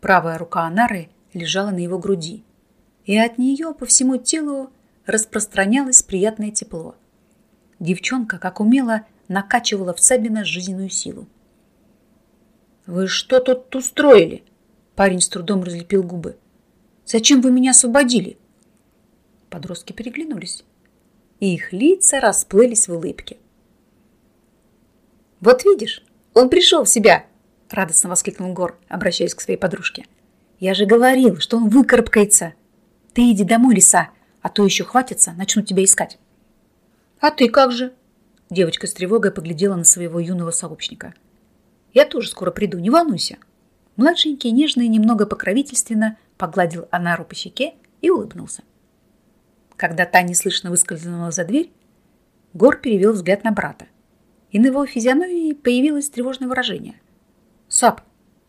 Правая рука Анары лежала на его груди, и от нее по всему телу распространялось приятное тепло. Девчонка, как умела, накачивала в Сабина жизненную силу. «Вы что тут устроили?» Парень с трудом разлепил губы. «Зачем вы меня освободили?» Подростки переглянулись, и их лица расплылись в улыбке. «Вот видишь, он пришел в себя!» радостно воскликнул Гор, обращаясь к своей подружке. «Я же говорил, что он выкарабкается! Ты иди домой, лиса, а то еще хватится, начнут тебя искать!» «А ты как же?» Девочка с тревогой поглядела на своего юного сообщника. «Я тоже скоро приду, не волнуйся!» Младшенький, нежно и немного покровительственно погладил Анару по щеке и улыбнулся. Когда та неслышно выскользнула за дверь, Гор перевел взгляд на брата, и на его физиономии появилось тревожное выражение. «Сап,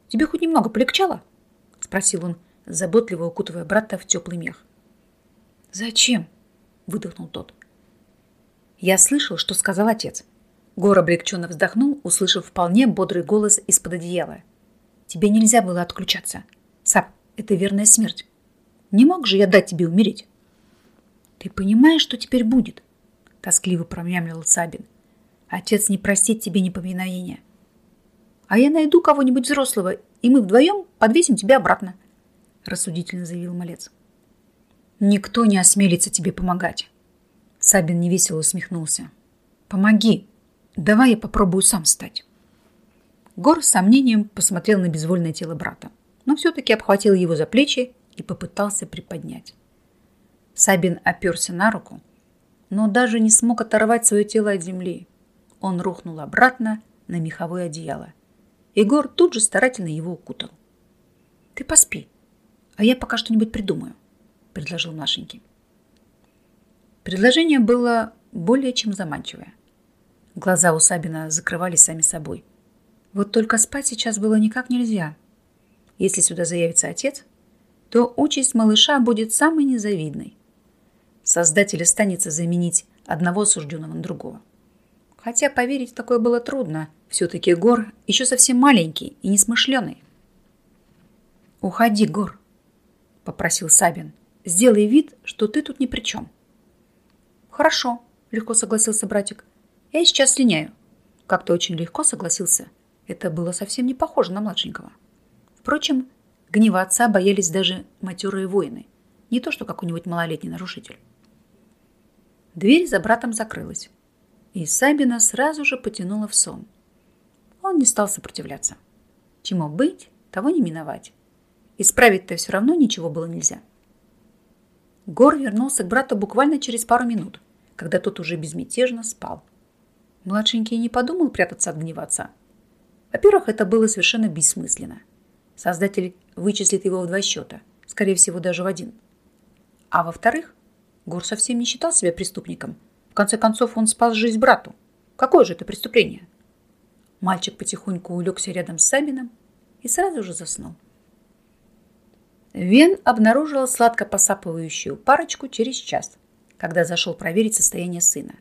тебе хоть немного полегчало?» – спросил он, заботливо укутывая брата в теплый мех. «Зачем?» – выдохнул тот. «Я слышал, что сказал отец». Гор облегченно вздохнул, услышав вполне бодрый голос из-под одеяла. «Тебе нельзя было отключаться. Сап, это верная смерть. Не мог же я дать тебе умереть?» «Ты понимаешь, что теперь будет?» – тоскливо промямлил Сабин. «Отец не простит тебе неповиновения. А я найду кого-нибудь взрослого, и мы вдвоем подвесим тебя обратно», – рассудительно заявил малец. «Никто не осмелится тебе помогать». Сабин невесело усмехнулся. «Помоги. Давай я попробую сам встать». Гор с сомнением посмотрел на безвольное тело брата, но все-таки обхватил его за плечи и попытался приподнять. Сабин оперся на руку, но даже не смог оторвать свое тело от земли. Он рухнул обратно на меховое одеяло. Егор тут же старательно его укутал. «Ты поспи, а я пока что-нибудь придумаю», — предложил Машеньки. Предложение было более чем заманчивое. Глаза у Сабина закрывались сами собой. Вот только спать сейчас было никак нельзя. Если сюда заявится отец, то участь малыша будет самой незавидной. Создатель останется заменить одного осужденного на другого. Хотя поверить в такое было трудно. Все-таки Гор еще совсем маленький и несмышленый. «Уходи, Гор», — попросил Сабин. «Сделай вид, что ты тут ни при чем». «Хорошо», — легко согласился братик. «Я сейчас слиняю». Как-то очень легко согласился. Это было совсем не похоже на младшенького. Впрочем, гнева отца боялись даже матерые воины. Не то, что какой-нибудь малолетний нарушитель. Дверь за братом закрылась, и Сабина сразу же потянула в сон. Он не стал сопротивляться. Чему быть, того не миновать. Исправить-то все равно ничего было нельзя. Гор вернулся к брату буквально через пару минут, когда тот уже безмятежно спал. Младшенький не подумал прятаться от гнева отца. Во-первых, это было совершенно бессмысленно. Создатель вычислит его в два счета, скорее всего, даже в один. А во-вторых, Гор совсем не считал себя преступником. В конце концов, он спас жизнь брату. Какое же это преступление? Мальчик потихоньку улегся рядом с Сабином и сразу же заснул. Вен обнаружил сладко посапывающую парочку через час, когда зашел проверить состояние сына.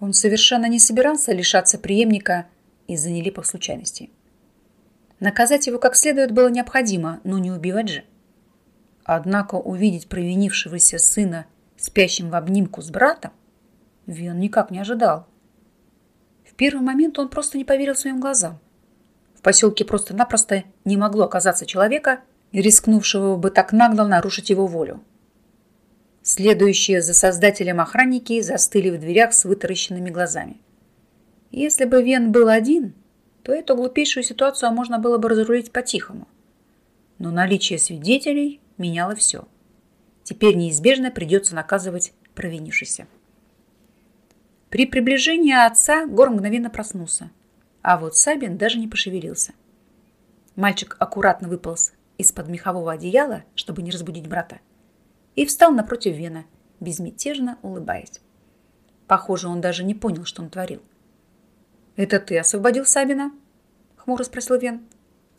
Он совершенно не собирался лишаться преемника из-за нелепых случайностей. Наказать его как следует было необходимо, но не убивать же. Однако увидеть провинившегося сына спящим в обнимку с братом, Вен никак не ожидал. В первый момент он просто не поверил своим глазам. В поселке просто-напросто не могло оказаться человека, рискнувшего бы так нагло нарушить его волю. Следующие за создателем охранники застыли в дверях с вытаращенными глазами. Если бы Вен был один, то эту глупейшую ситуацию можно было бы разрулить по-тихому. Но наличие свидетелей меняло все. Теперь неизбежно придется наказывать провинившийся. При приближении отца Гор мгновенно проснулся, а вот Сабин даже не пошевелился. Мальчик аккуратно выполз из-под мехового одеяла, чтобы не разбудить брата, и встал напротив Вена, безмятежно улыбаясь. Похоже, он даже не понял, что он творил. «Это ты освободил Сабина?» — хмуро спросил Вен.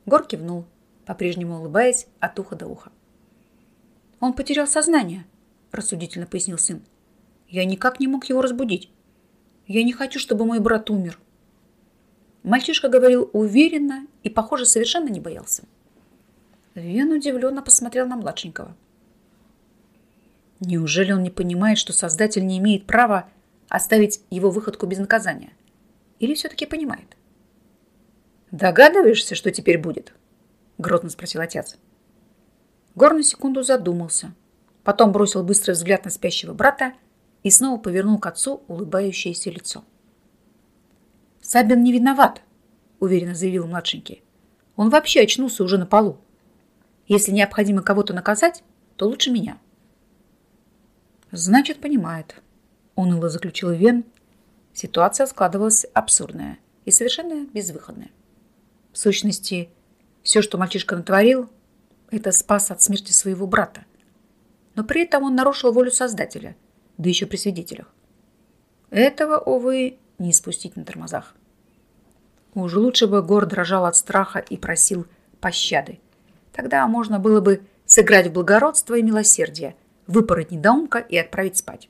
Гор кивнул, по-прежнему улыбаясь от уха до уха. «Он потерял сознание», — рассудительно пояснил сын. «Я никак не мог его разбудить. Я не хочу, чтобы мой брат умер». Мальчишка говорил уверенно и, похоже, совершенно не боялся. Вен удивленно посмотрел на младшенького. Неужели он не понимает, что Создатель не имеет права оставить его выходку без наказания? Или все-таки понимает? «Догадываешься, что теперь будет?» – грозно спросил отец. Гор на секунду задумался, потом бросил быстрый взгляд на спящего брата и снова повернул к отцу улыбающееся лицо. «Сабин не виноват», – уверенно заявил младшенький. «Он вообще очнулся уже на полу. Если необходимо кого-то наказать, то лучше меня». «Значит, понимает», – уныло заключил Вен. Ситуация складывалась абсурдная и совершенно безвыходная. В сущности, все, что мальчишка натворил, это спас от смерти своего брата. Но при этом он нарушил волю Создателя, да еще при свидетелях. Этого, увы, не спустить на тормозах. Уж лучше бы Гор дрожал от страха и просил пощады. Тогда можно было бы сыграть в благородство и милосердие – выпороть недоумка и отправить спать.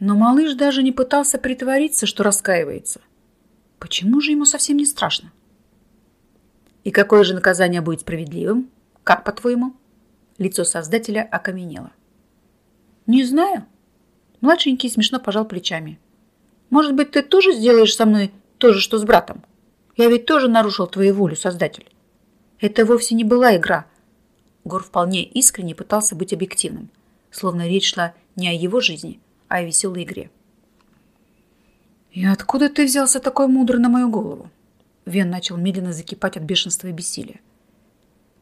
Но малыш даже не пытался притвориться, что раскаивается. Почему же ему совсем не страшно? И какое же наказание будет справедливым? Как по-твоему? Лицо создателя окаменело. Не знаю. Младшенький смешно пожал плечами. Может быть, ты тоже сделаешь со мной то же, что с братом? Я ведь тоже нарушил твою волю, создатель. Это вовсе не была игра, Гор вполне искренне пытался быть объективным, словно речь шла не о его жизни, о веселой игре. «И откуда ты взялся такой мудрый на мою голову?» Вен начал медленно закипать от бешенства и бессилия.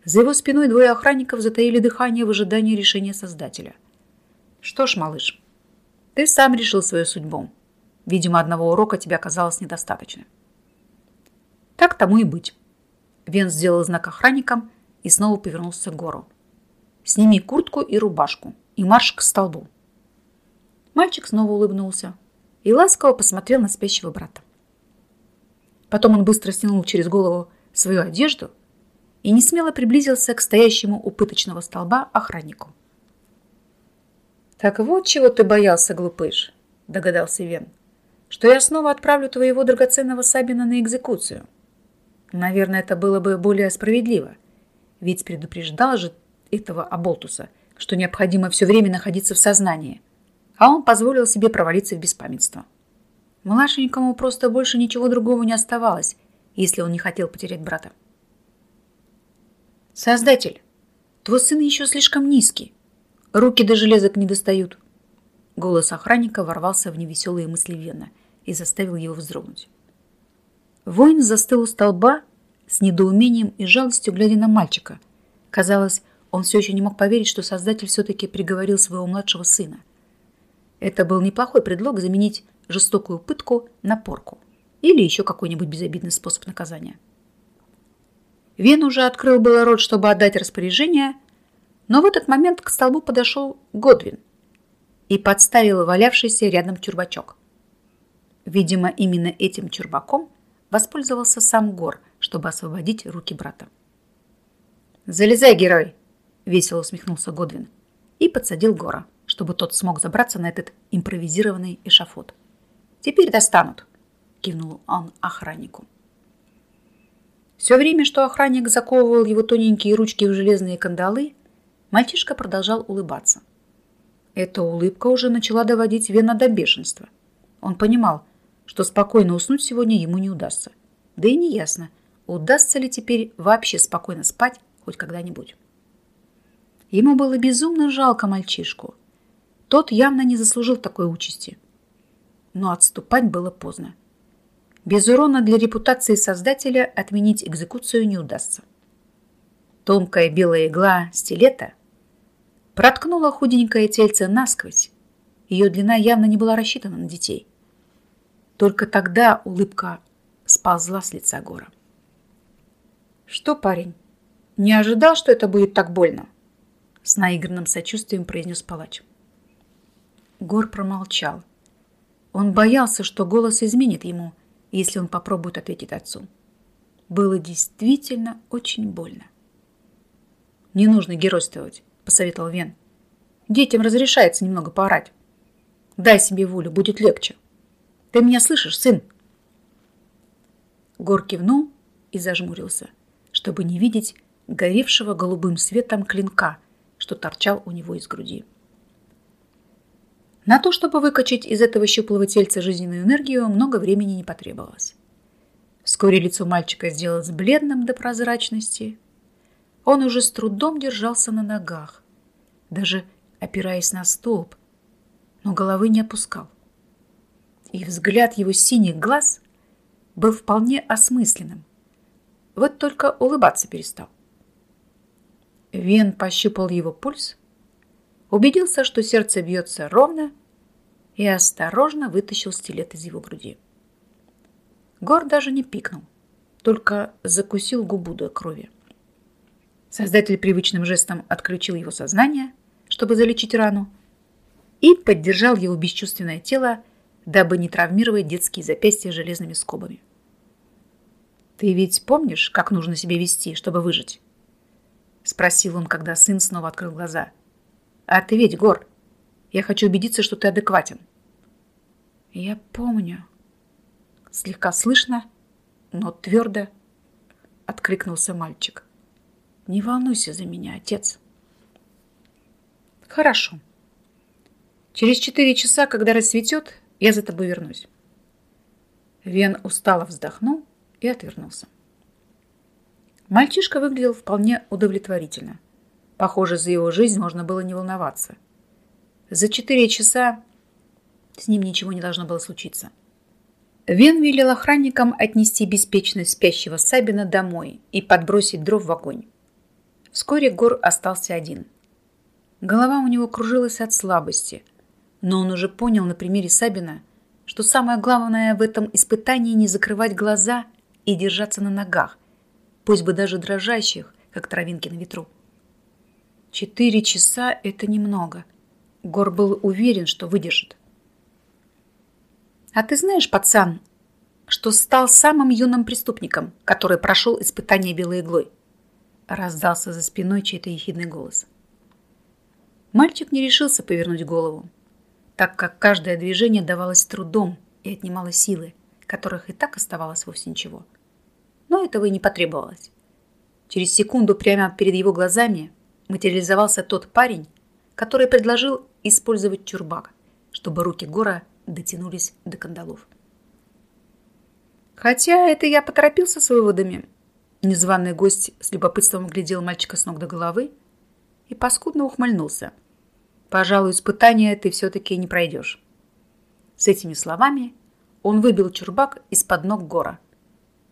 За его спиной двое охранников затаили дыхание в ожидании решения Создателя. «Что ж, малыш, ты сам решил свою судьбу. Видимо, одного урока тебе оказалось недостаточно». «Так тому и быть». Вен сделал знак охранникам, и снова повернулся к гору. «Сними куртку и рубашку и марш к столбу». Мальчик снова улыбнулся и ласково посмотрел на спящего брата. Потом он быстро стянул через голову свою одежду и несмело приблизился к стоящему у пыточного столба охраннику. «Так вот чего ты боялся, глупыш», — догадался Вен, «что я снова отправлю твоего драгоценного Сабина на экзекуцию. Наверное, это было бы более справедливо, ведь предупреждал же этого Аболтуса, что необходимо все время находиться в сознании. А он позволил себе провалиться в беспамятство. Младшенькому просто больше ничего другого не оставалось, если он не хотел потерять брата. «Создатель, твой сын еще слишком низкий. Руки до железок не достают». Голос охранника ворвался в невеселые мысли Вена и заставил его вздрогнуть. Воин застыл у столба с недоумением и жалостью глядя на мальчика. Казалось, он все еще не мог поверить, что Создатель все-таки приговорил своего младшего сына. Это был неплохой предлог заменить жестокую пытку на порку или еще какой-нибудь безобидный способ наказания. Вен уже открыл было рот, чтобы отдать распоряжение, но в этот момент к столбу подошел Годвин и подставил валявшийся рядом чурбачок. Видимо, именно этим чурбаком воспользовался сам Гор, чтобы освободить руки брата. «Залезай, герой!» – весело усмехнулся Годвин и подсадил Гора, чтобы тот смог забраться на этот импровизированный эшафот. «Теперь достанут!» – кивнул он охраннику. Все время, что охранник заковывал его тоненькие ручки в железные кандалы, мальчишка продолжал улыбаться. Эта улыбка уже начала доводить Вена до бешенства. Он понимал, что спокойно уснуть сегодня ему не удастся. Да и не ясно, удастся ли теперь вообще спокойно спать хоть когда-нибудь. Ему было безумно жалко мальчишку. Тот явно не заслужил такой участи. Но отступать было поздно. Без урона для репутации создателя отменить экзекуцию не удастся. Тонкая белая игла стилета проткнула худенькое тельце насквозь. Ее длина явно не была рассчитана на детей. Только тогда улыбка сползла с лица Гора. «Что, парень, не ожидал, что это будет так больно?» С наигранным сочувствием произнес палач. Гор промолчал. Он боялся, что голос изменит ему, если он попробует ответить отцу. Было действительно очень больно. «Не нужно геройствовать», — посоветовал Вен. «Детям разрешается немного поорать. Дай себе волю, будет легче. Ты меня слышишь, сын?» Гор кивнул и зажмурился, чтобы не видеть горевшего голубым светом клинка, что торчал у него из груди. На то, чтобы выкачать из этого щуплого тельца жизненную энергию, много времени не потребовалось. Вскоре лицо мальчика сделалось бледным до прозрачности. Он уже с трудом держался на ногах, даже опираясь на столб, но головы не опускал. И взгляд его синих глаз был вполне осмысленным. Вот только улыбаться перестал. Вен пощупал его пульс, убедился, что сердце бьется ровно, и осторожно вытащил стилет из его груди. Гор даже не пикнул, только закусил губу до крови. Создатель привычным жестом отключил его сознание, чтобы залечить рану, и поддержал его бесчувственное тело, дабы не травмировать детские запястья железными скобами. «Ты ведь помнишь, как нужно себя вести, чтобы выжить?» Спросил он, когда сын снова открыл глаза. «А ты ведь, Гор, я хочу убедиться, что ты адекватен». «Я помню». Слегка слышно, но твердо откликнулся мальчик. «Не волнуйся за меня, отец». «Хорошо. Через четыре часа, когда рассветет, я за тобой вернусь». Вен устало вздохнул и отвернулся. Мальчишка выглядел вполне удовлетворительно. Похоже, за его жизнь можно было не волноваться. За четыре часа с ним ничего не должно было случиться. Вен велел охранникам отнести беспечно спящего Сабина домой и подбросить дров в огонь. Вскоре Гор остался один. Голова у него кружилась от слабости, но он уже понял на примере Сабина, что самое главное в этом испытании не закрывать глаза и держаться на ногах, пусть бы даже дрожащих, как травинки на ветру. Четыре часа – это немного. Гор был уверен, что выдержит. А ты знаешь, пацан, что стал самым юным преступником, который прошел испытание белой иглой? Раздался за спиной чей-то ехидный голос. Мальчик не решился повернуть голову, так как каждое движение давалось трудом и отнимало силы, которых и так оставалось вовсе ничего. Но этого и не потребовалось. Через секунду прямо перед его глазами материализовался тот парень, который предложил использовать чурбак, чтобы руки Гора дотянулись до кандалов. Хотя это я поторопился с выводами. Незваный гость с любопытством глядел мальчика с ног до головы и паскудно ухмыльнулся. «Пожалуй, испытание ты все-таки не пройдешь». С этими словами он выбил чурбак из-под ног гора,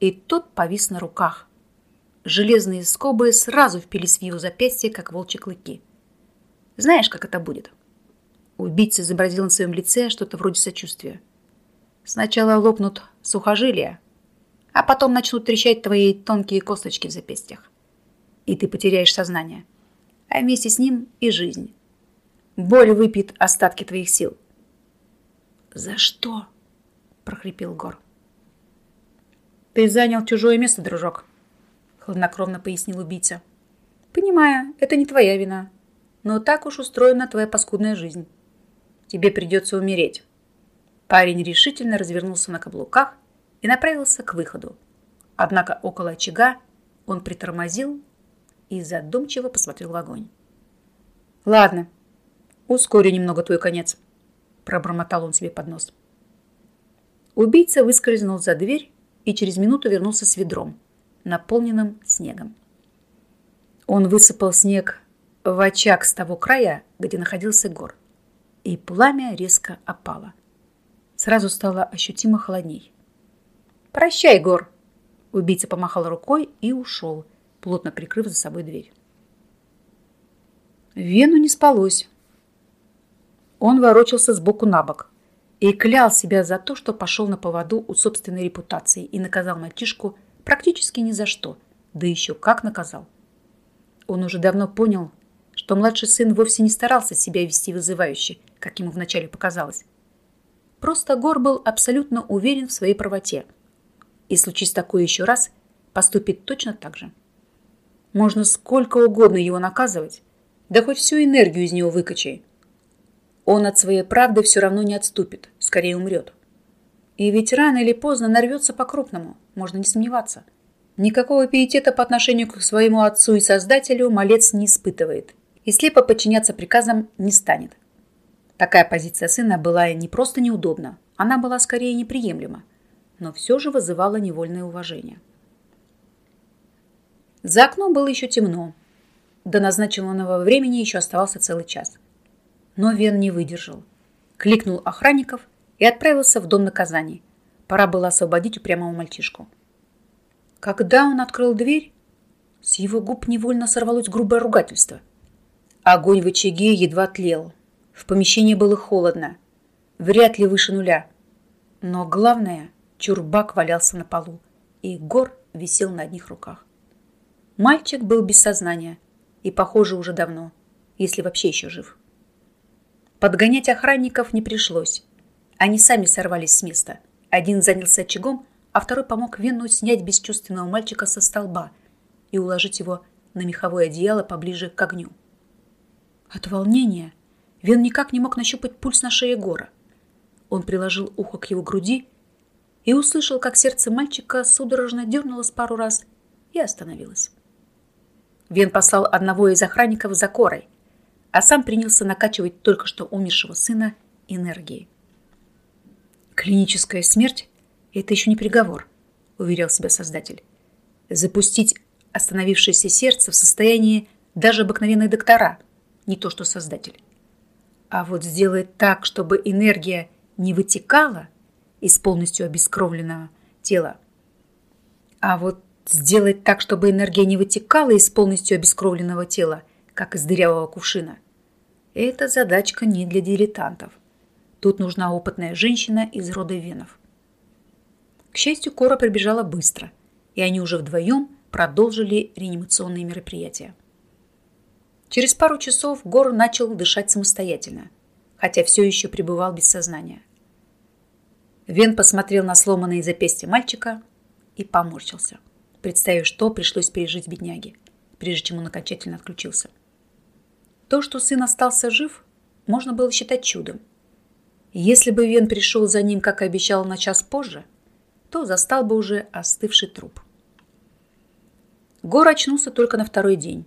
и тот повис на руках. Железные скобы сразу впились в его запястье, как волчьи клыки. Знаешь, как это будет? Убийца изобразил на своем лице что-то вроде сочувствия. Сначала лопнут сухожилия, а потом начнут трещать твои тонкие косточки в запястьях. И ты потеряешь сознание. А вместе с ним и жизнь. Боль выпьет остатки твоих сил. «За что?» – прохрипел Гор. «Ты занял чужое место, дружок», – хладнокровно пояснил убийца. «Понимаю, это не твоя вина, но так уж устроена твоя паскудная жизнь. Тебе придется умереть». Парень решительно развернулся на каблуках и направился к выходу. Однако около очага он притормозил и задумчиво посмотрел в огонь. «Ладно, ускорю немного твой конец», – пробормотал он себе под нос. Убийца выскользнул за дверь и через минуту вернулся с ведром, наполненным снегом. Он высыпал снег в очаг с того края, где находился гор и пламя резко опало. Сразу стало ощутимо холодней. «Прощай, Гор!» Убийца помахал рукой и ушел, плотно прикрыв за собой дверь. Вену не спалось. Он ворочался сбоку на бок и клял себя за то, что пошел на поводу у собственной репутации и наказал мальчишку практически ни за что, да еще как наказал. Он уже давно понял, что младший сын вовсе не старался себя вести вызывающе, как ему вначале показалось. Просто Гор был абсолютно уверен в своей правоте. И случись такое еще раз, поступит точно так же. Можно сколько угодно его наказывать, да хоть всю энергию из него выкачай. Он от своей правды все равно не отступит, скорее умрет. И ведь рано или поздно нарвется по-крупному, можно не сомневаться. Никакого пиетета по отношению к своему отцу и создателю малец не испытывает и слепо подчиняться приказам не станет. Такая позиция сына была не просто неудобна, она была скорее неприемлема, но все же вызывала невольное уважение. За окном было еще темно. До назначенного времени еще оставался целый час. Но Вен не выдержал. Кликнул охранников и отправился в дом наказаний. Пора было освободить упрямого мальчишку. Когда он открыл дверь, с его губ невольно сорвалось грубое ругательство. Огонь в очаге едва тлел. В помещении было холодно. Вряд ли выше нуля. Но главное, чурбак валялся на полу, и гор висел на одних руках. Мальчик был без сознания и, похоже, уже давно, если вообще еще жив. Подгонять охранников не пришлось. Они сами сорвались с места. Один занялся очагом, а второй помог Вену снять бесчувственного мальчика со столба и уложить его на меховое одеяло поближе к огню. От волнения Вен никак не мог нащупать пульс на шее Гора. Он приложил ухо к его груди и услышал, как сердце мальчика судорожно дернулось пару раз и остановилось. Вен послал одного из охранников за Корой, а сам принялся накачивать только что умершего сына энергией. Клиническая смерть – это еще не приговор, уверял себя создатель. Запустить остановившееся сердце в состоянии даже обыкновенные доктора, не то что создатель. А вот сделать так, чтобы энергия не вытекала из полностью обескровленного тела. А вот сделать так, чтобы энергия не вытекала из полностью обескровленного тела, как из дырявого кувшина. Это задачка не для дилетантов. Тут нужна опытная женщина из рода венов. К счастью, Кора прибежала быстро, и они уже вдвоем продолжили реанимационные мероприятия. Через пару часов Гор начал дышать самостоятельно, хотя все еще пребывал без сознания. Вен посмотрел на сломанные запястья мальчика и поморщился, представив, что пришлось пережить бедняге, прежде чем он окончательно отключился. То, что сын остался жив, можно было считать чудом – если бы Вен пришел за ним, как обещал, на час позже, то застал бы уже остывший труп. Гор очнулся только на второй день.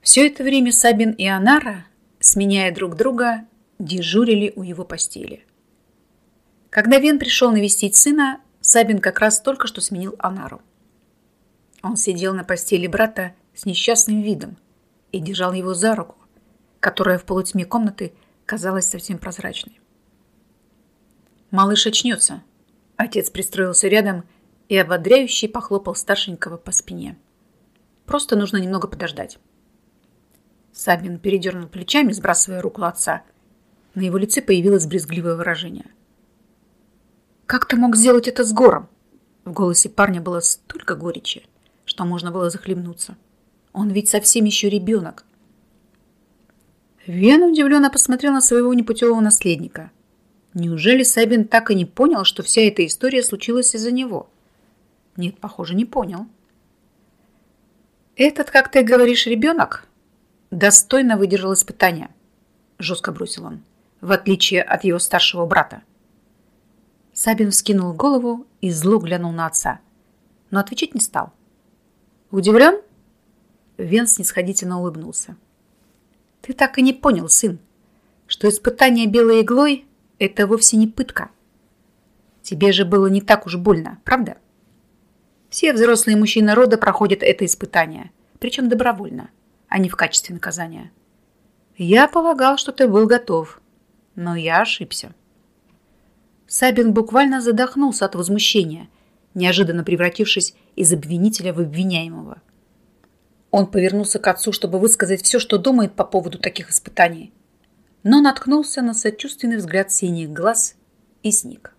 Все это время Сабин и Анара, сменяя друг друга, дежурили у его постели. Когда Вен пришел навестить сына, Сабин как раз только что сменил Анару. Он сидел на постели брата с несчастным видом и держал его за руку, которая в полутьме комнаты казалась совсем прозрачной. Малыш очнется. Отец пристроился рядом и ободряюще похлопал старшенького по спине. Просто нужно немного подождать. Сабин передернул плечами, сбрасывая руку отца. На его лице появилось брезгливое выражение. «Как ты мог сделать это с гором?» В голосе парня было столько горечи, что можно было захлебнуться. Он ведь совсем еще ребенок. Вен удивленно посмотрел на своего непутевого наследника. Неужели Сабин так и не понял, что вся эта история случилась из-за него? Нет, похоже, не понял. Этот, как ты говоришь, ребенок, достойно выдержал испытание, жестко бросил он, в отличие от его старшего брата. Сабин вскинул голову и зло глянул на отца, но отвечать не стал. Удивлен? Вен снисходительно улыбнулся. Ты так и не понял, сын, что испытание белой иглой это вовсе не пытка. Тебе же было не так уж больно, правда? Все взрослые мужчины рода проходят это испытание, причем добровольно, а не в качестве наказания. Я полагал, что ты был готов, но я ошибся. Сабин буквально задохнулся от возмущения, неожиданно превратившись из обвинителя в обвиняемого. Он повернулся к отцу, чтобы высказать все, что думает по поводу таких испытаний но наткнулся на сочувственный взгляд синих глаз и сник.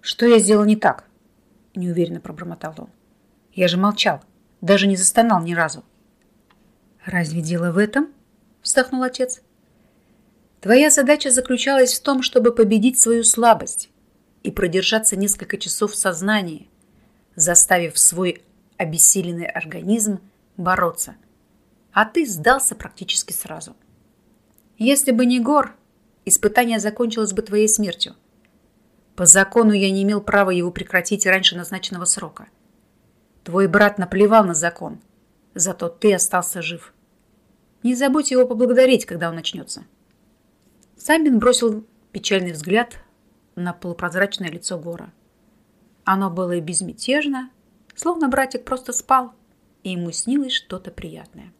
«Что я сделал не так?» – неуверенно пробормотал он. «Я же молчал, даже не застонал ни разу». Разве дело в этом? Вздохнул отец. Твоя задача заключалась в том, чтобы победить свою слабость и продержаться несколько часов в сознании, заставив свой обессиленный организм бороться. А ты сдался практически сразу. Если бы не Гор, испытание закончилось бы твоей смертью. По закону я не имел права его прекратить раньше назначенного срока. Твой брат наплевал на закон, зато ты остался жив. Не забудь его поблагодарить, когда он начнется. Самбин бросил печальный взгляд на полупрозрачное лицо Гора. Оно было безмятежно, словно братик просто спал, и ему снилось что-то приятное.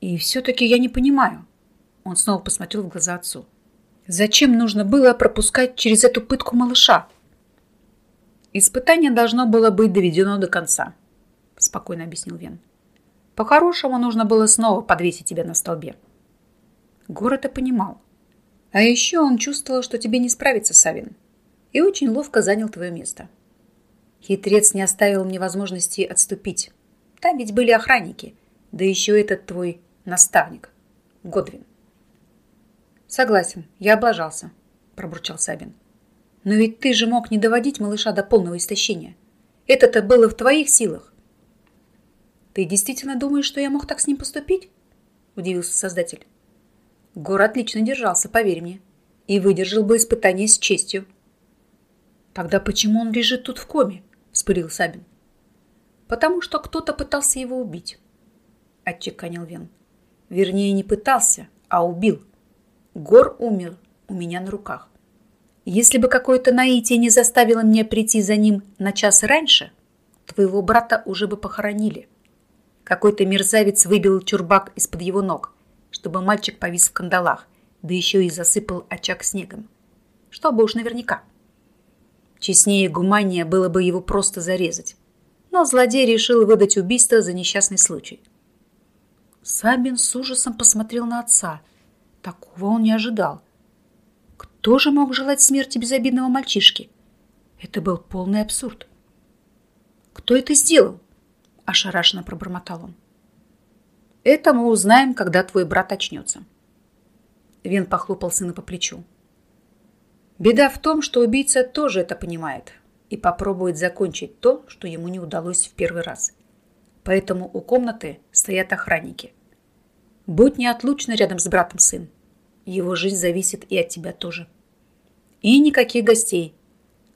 И все-таки я не понимаю. Он снова посмотрел в глаза отцу. Зачем нужно было пропускать через эту пытку малыша? Испытание должно было быть доведено до конца, спокойно объяснил Вен. По-хорошему нужно было снова подвесить тебя на столбе. Гор это понимал. А еще он чувствовал, что тебе не справится, Савин, и очень ловко занял твое место. Хитрец не оставил мне возможности отступить. Там ведь были охранники, да еще этот твой наставник, Годвин. Согласен, я облажался, пробурчал Сабин. Но ведь ты же мог не доводить малыша до полного истощения. Это-то было в твоих силах. Ты действительно думаешь, что я мог так с ним поступить? Удивился создатель. Гор отлично держался, поверь мне, и выдержал бы испытание с честью. Тогда почему он лежит тут в коме? Вспылил Сабин. Потому что кто-то пытался его убить, отчеканил Вен. Вернее, не пытался, а убил. Гор умер у меня на руках. Если бы какое-то наитие не заставило меня прийти за ним на час раньше, твоего брата уже бы похоронили. Какой-то мерзавец выбил чурбак из-под его ног, чтобы мальчик повис в кандалах, да еще и засыпал очаг снегом. Чтобы уж наверняка. Честнее и гуманнее было бы его просто зарезать. Но злодей решил выдать убийство за несчастный случай. Сабин с ужасом посмотрел на отца – Такого он не ожидал. Кто же мог желать смерти безобидного мальчишки? Это был полный абсурд. «Кто это сделал?» – ошарашенно пробормотал он. «Это мы узнаем, когда твой брат очнется». Вен похлопал сына по плечу. Беда в том, что убийца тоже это понимает и попробует закончить то, что ему не удалось в первый раз. Поэтому у комнаты стоят охранники – Будь неотлучно рядом с братом сын. Его жизнь зависит и от тебя тоже. И никаких гостей,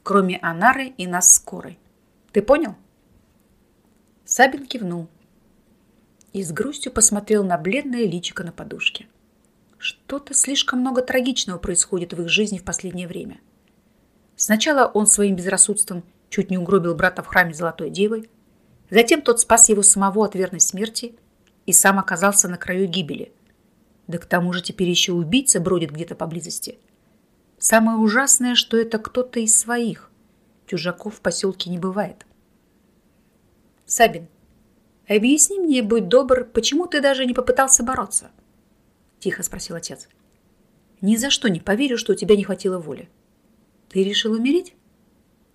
кроме Анары и нас скорой. Ты понял? Сабин кивнул и с грустью посмотрел на бледное личико на подушке. Что-то слишком много трагичного происходит в их жизни в последнее время. Сначала он своим безрассудством чуть не угробил брата в храме Золотой Девы, затем тот спас его самого от верной смерти – и сам оказался на краю гибели. Да к тому же теперь еще убийца бродит где-то поблизости. Самое ужасное, что это кто-то из своих. Чужаков в поселке не бывает. Сабин, объясни мне, будь добр, почему ты даже не попытался бороться? Тихо спросил отец. Ни за что не поверю, что у тебя не хватило воли. Ты решил умереть?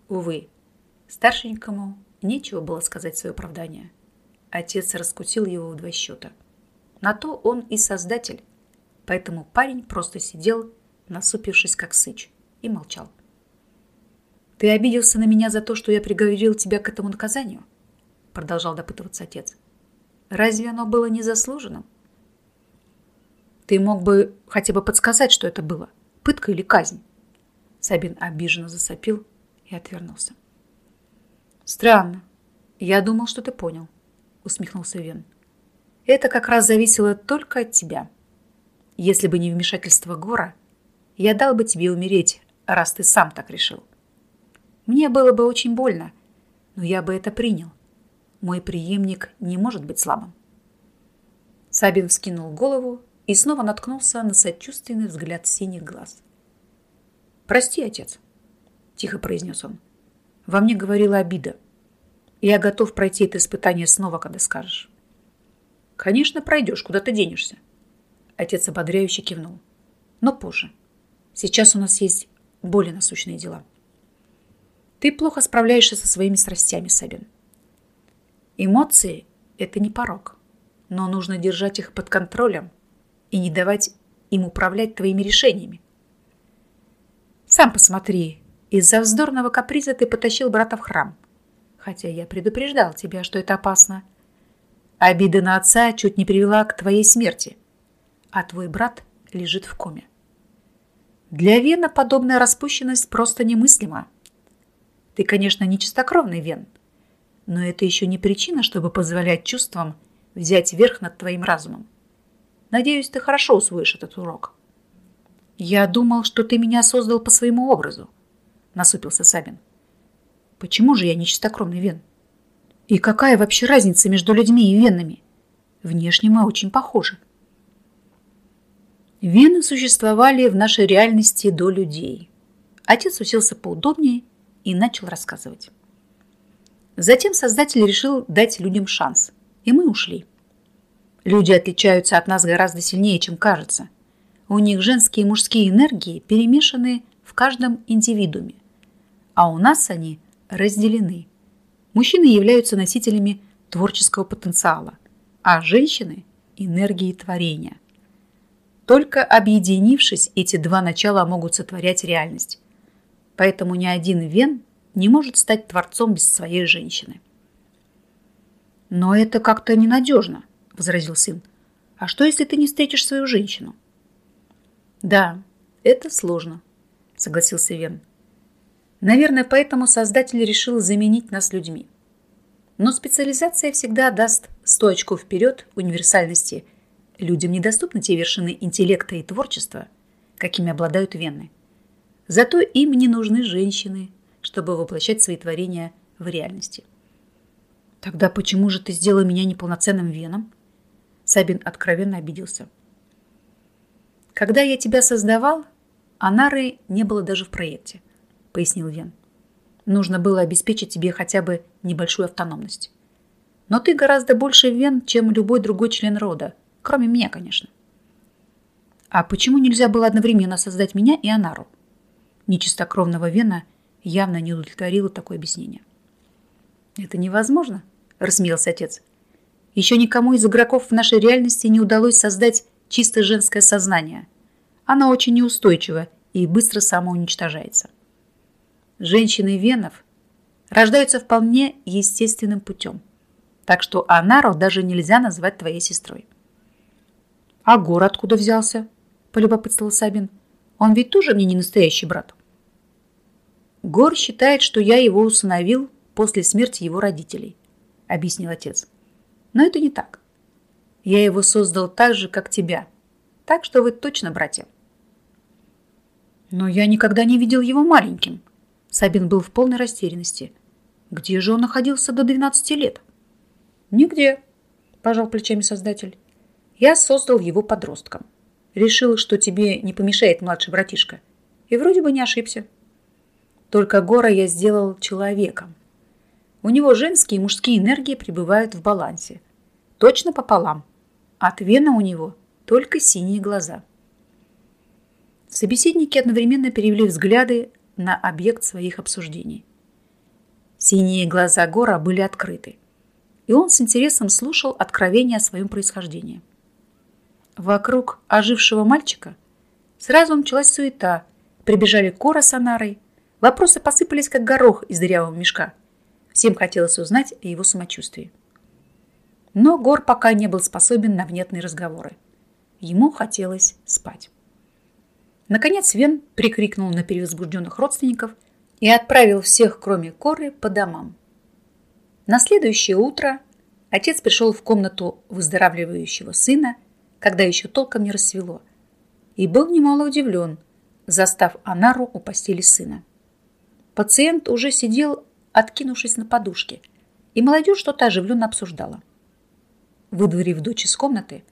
Увы, старшенькому нечего было сказать свое оправдание. Отец раскутил его в два счета. На то он и создатель. Поэтому парень просто сидел, насупившись как сыч, и молчал. «Ты обиделся на меня за то, что я приговорил тебя к этому наказанию?» Продолжал допытываться отец. «Разве оно было незаслуженным?» «Ты мог бы хотя бы подсказать, что это было. Пытка или казнь?» Сабин обиженно засопил и отвернулся. «Странно. Я думал, что ты понял», усмехнулся Вен. Это как раз зависело только от тебя. Если бы не вмешательство Гора, я дал бы тебе умереть, раз ты сам так решил. Мне было бы очень больно, но я бы это принял. Мой преемник не может быть слабым. Сабин вскинул голову и снова наткнулся на сочувственный взгляд синих глаз. «Прости, отец», – тихо произнес он. «Во мне говорила обида. Я готов пройти это испытание снова, когда скажешь. Конечно, пройдешь, куда ты денешься. Отец ободряюще кивнул. Но позже. Сейчас у нас есть более насущные дела. Ты плохо справляешься со своими страстями, Сабин. Эмоции – это не порог. но нужно держать их под контролем и не давать им управлять твоими решениями. Сам посмотри, из-за вздорного каприза ты потащил брата в храм, хотя я предупреждал тебя, что это опасно. Обида на отца чуть не привела к твоей смерти, а твой брат лежит в коме. Для Вена подобная распущенность просто немыслима. Ты, конечно, не чистокровный Вен, но это еще не причина, чтобы позволять чувствам взять верх над твоим разумом. Надеюсь, ты хорошо усвоишь этот урок. Я думал, что ты меня создал по своему образу, насупился Сабин. Почему же я не чистокровный Вен? И какая вообще разница между людьми и венами? Внешне мы очень похожи. Вены существовали в нашей реальности до людей. Отец уселся поудобнее и начал рассказывать. Затем создатель решил дать людям шанс, и мы ушли. Люди отличаются от нас гораздо сильнее, чем кажется. У них женские и мужские энергии перемешаны в каждом индивидууме, а у нас они разделены. Мужчины являются носителями творческого потенциала, а женщины – энергии творения – только объединившись, эти два начала могут сотворять реальность. Поэтому ни один вен не может стать творцом без своей женщины. «Но это как-то ненадежно», – возразил сын. «А что, если ты не встретишь свою женщину?» «Да, это сложно», – согласился Вен. «Наверное, поэтому создатель решил заменить нас людьми. Но специализация всегда даст 100 очков вперед универсальности – Людям недоступны те вершины интеллекта и творчества, какими обладают вены. Зато им не нужны женщины, чтобы воплощать свои творения в реальности. Тогда почему же ты сделал меня неполноценным веном? Сабин откровенно обиделся. Когда я тебя создавал, Анары не было даже в проекте, пояснил Вен. Нужно было обеспечить тебе хотя бы небольшую автономность. Но ты гораздо больше Вен, чем любой другой член рода, Кроме меня, конечно. А почему нельзя было одновременно создать меня и Анару? Нечистокровного Вена явно не удовлетворило такое объяснение. «Это невозможно», – рассмеялся отец. «Еще никому из игроков в нашей реальности не удалось создать чисто женское сознание. Оно очень неустойчиво и быстро самоуничтожается. Женщины Венов рождаются вполне естественным путем, так что Анару даже нельзя назвать твоей сестрой. «А Гор откуда взялся?» – полюбопытствовал Сабин. «Он ведь тоже мне не настоящий брат». «Гор считает, что я его усыновил после смерти его родителей», – объяснил отец. «Но это не так. Я его создал так же, как тебя. Так что вы точно братья». «Но я никогда не видел его маленьким». Сабин был в полной растерянности. «Где же он находился до 12 лет?» «Нигде», – пожал плечами создатель. Я создал его подростком. Решил, что тебе не помешает младший братишка. И вроде бы не ошибся. Только Гора я сделал человеком. У него женские и мужские энергии пребывают в балансе. Точно пополам. От Вена у него только синие глаза. Собеседники одновременно перевели взгляды на объект своих обсуждений. Синие глаза Гора были открыты, и он с интересом слушал откровения о своем происхождении. Вокруг ожившего мальчика сразу началась суета. Прибежали Кора с Анарой. Вопросы посыпались, как горох из дырявого мешка. Всем хотелось узнать о его самочувствии. Но Гор пока не был способен на внятные разговоры. Ему хотелось спать. Наконец Вен прикрикнул на перевозбужденных родственников и отправил всех, кроме Коры, по домам. На следующее утро отец пришел в комнату выздоравливающего сына когда еще толком не рассвело, и был немало удивлен, застав Анару у постели сына. Пациент уже сидел, откинувшись на подушке, и молодежь что-то оживленно обсуждала. Выдворив дочь из комнаты,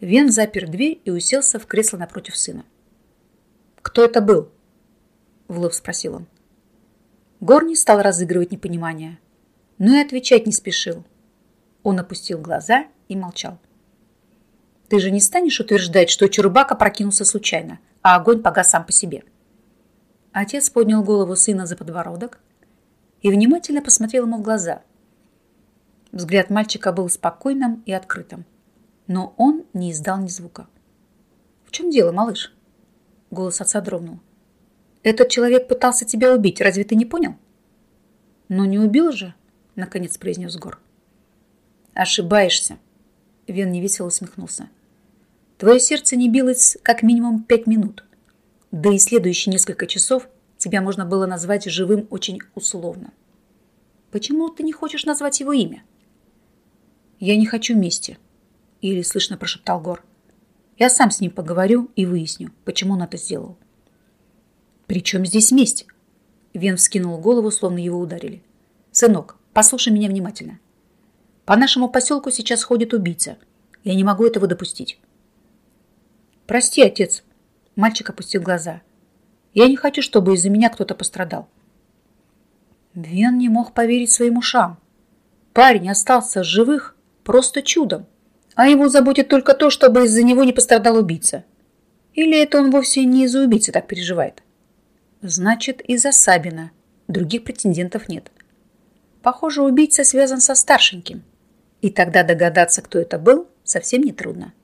Вен запер дверь и уселся в кресло напротив сына. «Кто это был?» – в спросил он. Горни стал разыгрывать непонимание, но и отвечать не спешил. Он опустил глаза и молчал. Ты же не станешь утверждать, что Чурбака прокинулся случайно, а огонь погас сам по себе. Отец поднял голову сына за подбородок и внимательно посмотрел ему в глаза. Взгляд мальчика был спокойным и открытым. но он не издал ни звука. «В чем дело, малыш?» Голос отца дрогнул. «Этот человек пытался тебя убить, разве ты не понял?» «Но не убил же», — наконец произнес Гор. «Ошибаешься», — Вен невесело усмехнулся. «Твое сердце не билось как минимум пять минут. Да и следующие несколько часов тебя можно было назвать живым очень условно. Почему ты не хочешь назвать его имя?» «Я не хочу мести», — или слышно прошептал Гор. «Я сам с ним поговорю и выясню, почему он это сделал». «При чем здесь месть?» Вен вскинул голову, словно его ударили. «Сынок, послушай меня внимательно. По нашему поселку сейчас ходит убийца. Я не могу этого допустить». «Прости, отец». Мальчик опустил глаза. «Я не хочу, чтобы из-за меня кто-то пострадал». Вен не мог поверить своим ушам. Парень остался живых просто чудом, а его заботит только то, чтобы из-за него не пострадал убийца. Или это он вовсе не из-за убийцы так переживает? Значит, из-за Сабина. Других претендентов нет. Похоже, убийца связан со старшеньким. И тогда догадаться, кто это был, совсем не трудно.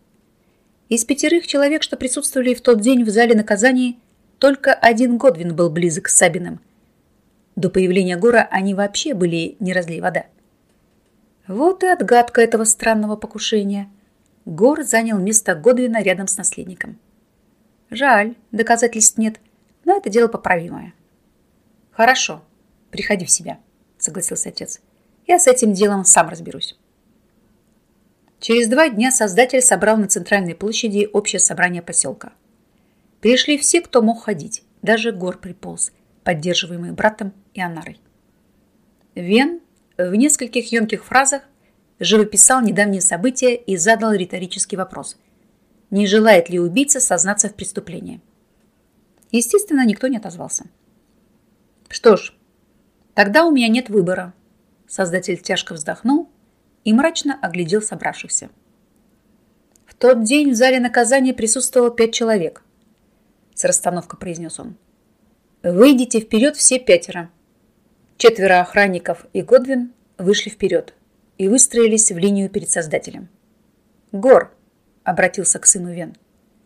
Из пятерых человек, что присутствовали в тот день в зале наказаний, только один Годвин был близок с Сабиным. До появления Гора они вообще были не разлей вода. Вот и отгадка этого странного покушения. Гор занял место Годвина рядом с наследником. Жаль, доказательств нет, но это дело поправимое. Хорошо, приходи в себя, согласился отец. Я с этим делом сам разберусь. Через два дня создатель собрал на центральной площади общее собрание поселка. Пришли все, кто мог ходить, даже Гор приполз, поддерживаемый братом и Анарой. Вен в нескольких емких фразах живописал недавние события и задал риторический вопрос. Не желает ли убийца сознаться в преступлении? Естественно, никто не отозвался. Что ж, тогда у меня нет выбора. Создатель тяжко вздохнул и мрачно оглядел собравшихся. В тот день в зале наказания присутствовало пять человек. С расстановкой произнес он. Выйдите вперед все пятеро. Четверо охранников и Годвин вышли вперед и выстроились в линию перед Создателем. «Гор», — обратился к сыну Вен,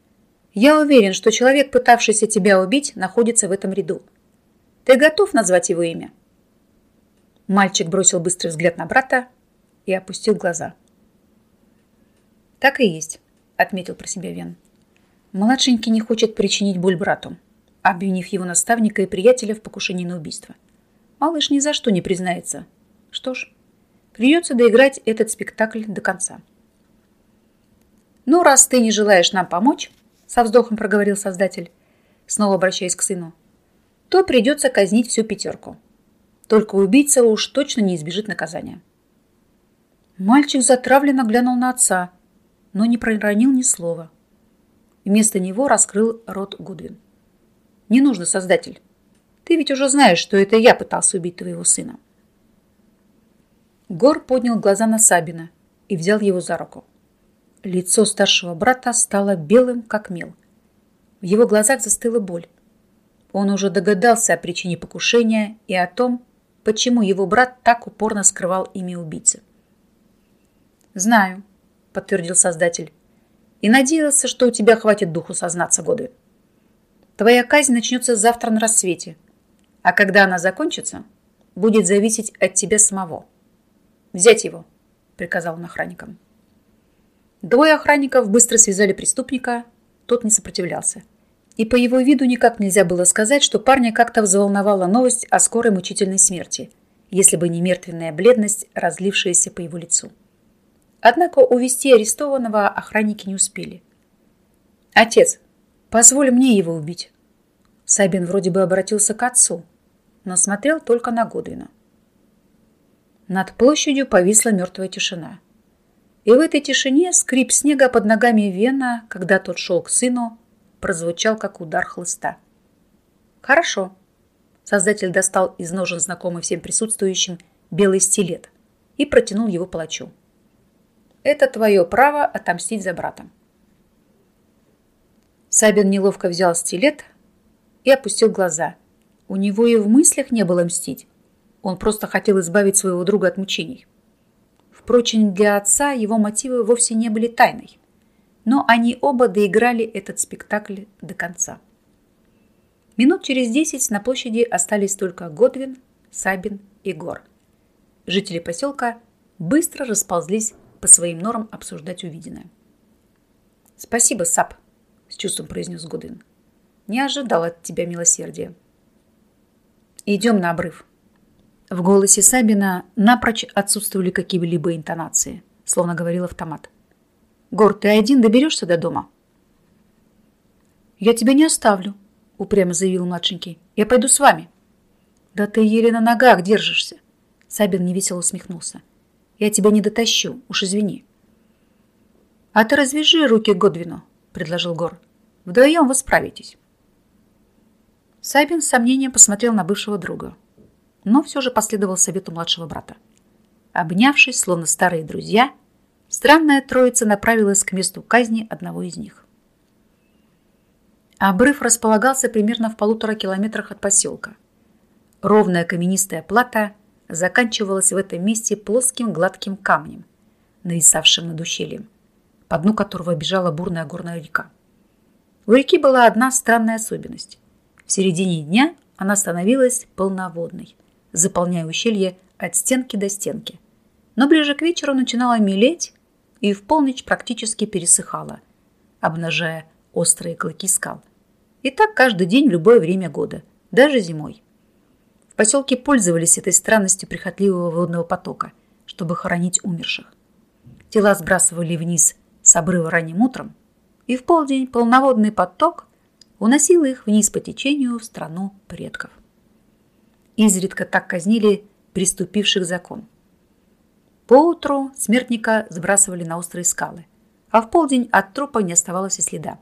— «я уверен, что человек, пытавшийся тебя убить, находится в этом ряду. Ты готов назвать его имя?» Мальчик бросил быстрый взгляд на брата и опустил глаза. «Так и есть», — отметил про себя Вен. «Младшенький не хочет причинить боль брату, обвинив его наставника и приятеля в покушении на убийство. Малыш ни за что не признается. Что ж, придется доиграть этот спектакль до конца. «Ну, раз ты не желаешь нам помочь», — со вздохом проговорил создатель, снова обращаясь к сыну, то придется казнить всю пятерку. Только убийца уж точно не избежит наказания. Мальчик затравленно глянул на отца, но не проронил ни слова. Вместо него раскрыл рот Гудвин. «Не нужно, создатель. Ты ведь уже знаешь, что это я пытался убить твоего сына. Гор поднял глаза на Сабина и взял его за руку. Лицо старшего брата стало белым, как мел. В его глазах застыла боль. Он уже догадался о причине покушения и о том, почему его брат так упорно скрывал имя убийцы. «Знаю», — подтвердил Создатель, «и надеялся, что у тебя хватит духу сознаться, Годы. Твоя казнь начнется завтра на рассвете, а когда она закончится, будет зависеть от тебя самого. «Взять его», — приказал он охранникам. Двое охранников быстро связали преступника, тот не сопротивлялся. И по его виду никак нельзя было сказать, что парня как-то взволновала новость о скорой мучительной смерти, если бы не мертвенная бледность, разлившаяся по его лицу. Однако увести арестованного охранники не успели. «Отец, позволь мне его убить». Сабин вроде бы обратился к отцу, но смотрел только на Годвина. Над площадью повисла мертвая тишина. И в этой тишине скрип снега под ногами Вена, когда тот шел к сыну, прозвучал, как удар хлыста. «Хорошо». Создатель достал из ножен знакомый всем присутствующим белый стилет и протянул его палачу. «Это твое право отомстить за братом». Сабин неловко взял стилет и опустил глаза – у него и в мыслях не было мстить. Он просто хотел избавить своего друга от мучений. Впрочем, для отца его мотивы вовсе не были тайной. Но они оба доиграли этот спектакль до конца. Минут через десять на площади остались только Годвин, Сабин и Гор. Жители поселка быстро расползлись по своим норам обсуждать увиденное. «Спасибо, Саб», — с чувством произнес Годвин. «Не ожидал от тебя милосердия». «Идем на обрыв». В голосе Сабина напрочь отсутствовали какие-либо интонации, словно говорил автомат. «Гор, ты один доберешься до дома?» «Я тебя не оставлю», — упрямо заявил младшенький. «Я пойду с вами». «Да ты еле на ногах держишься!» Сабин невесело усмехнулся. «Я тебя не дотащу, уж извини». «А ты развяжи руки Годвину», — предложил Гор. «Вдвоем вы справитесь». Сабин с сомнением посмотрел на бывшего друга, но все же последовал совету младшего брата. Обнявшись, словно старые друзья, странная троица направилась к месту казни одного из них. Обрыв располагался примерно в полутора километрах от поселка – Ровная каменистая плата заканчивалась в этом месте плоским гладким камнем, нависавшим над ущельем, по дну которого бежала бурная горная река. У реки была одна странная особенность. В середине дня она становилась полноводной, заполняя ущелье от стенки до стенки. Но ближе к вечеру начинала мелеть и в полночь практически пересыхала, обнажая острые клыки скал. И так каждый день в любое время года, даже зимой. В поселке пользовались этой странностью прихотливого водного потока, чтобы хоронить умерших. Тела сбрасывали вниз с обрыва ранним утром, и в полдень полноводный поток уносил их вниз по течению в страну предков. Изредка так казнили приступивших закон. Поутру смертника сбрасывали на острые скалы, а в полдень от трупа не оставалось и следа.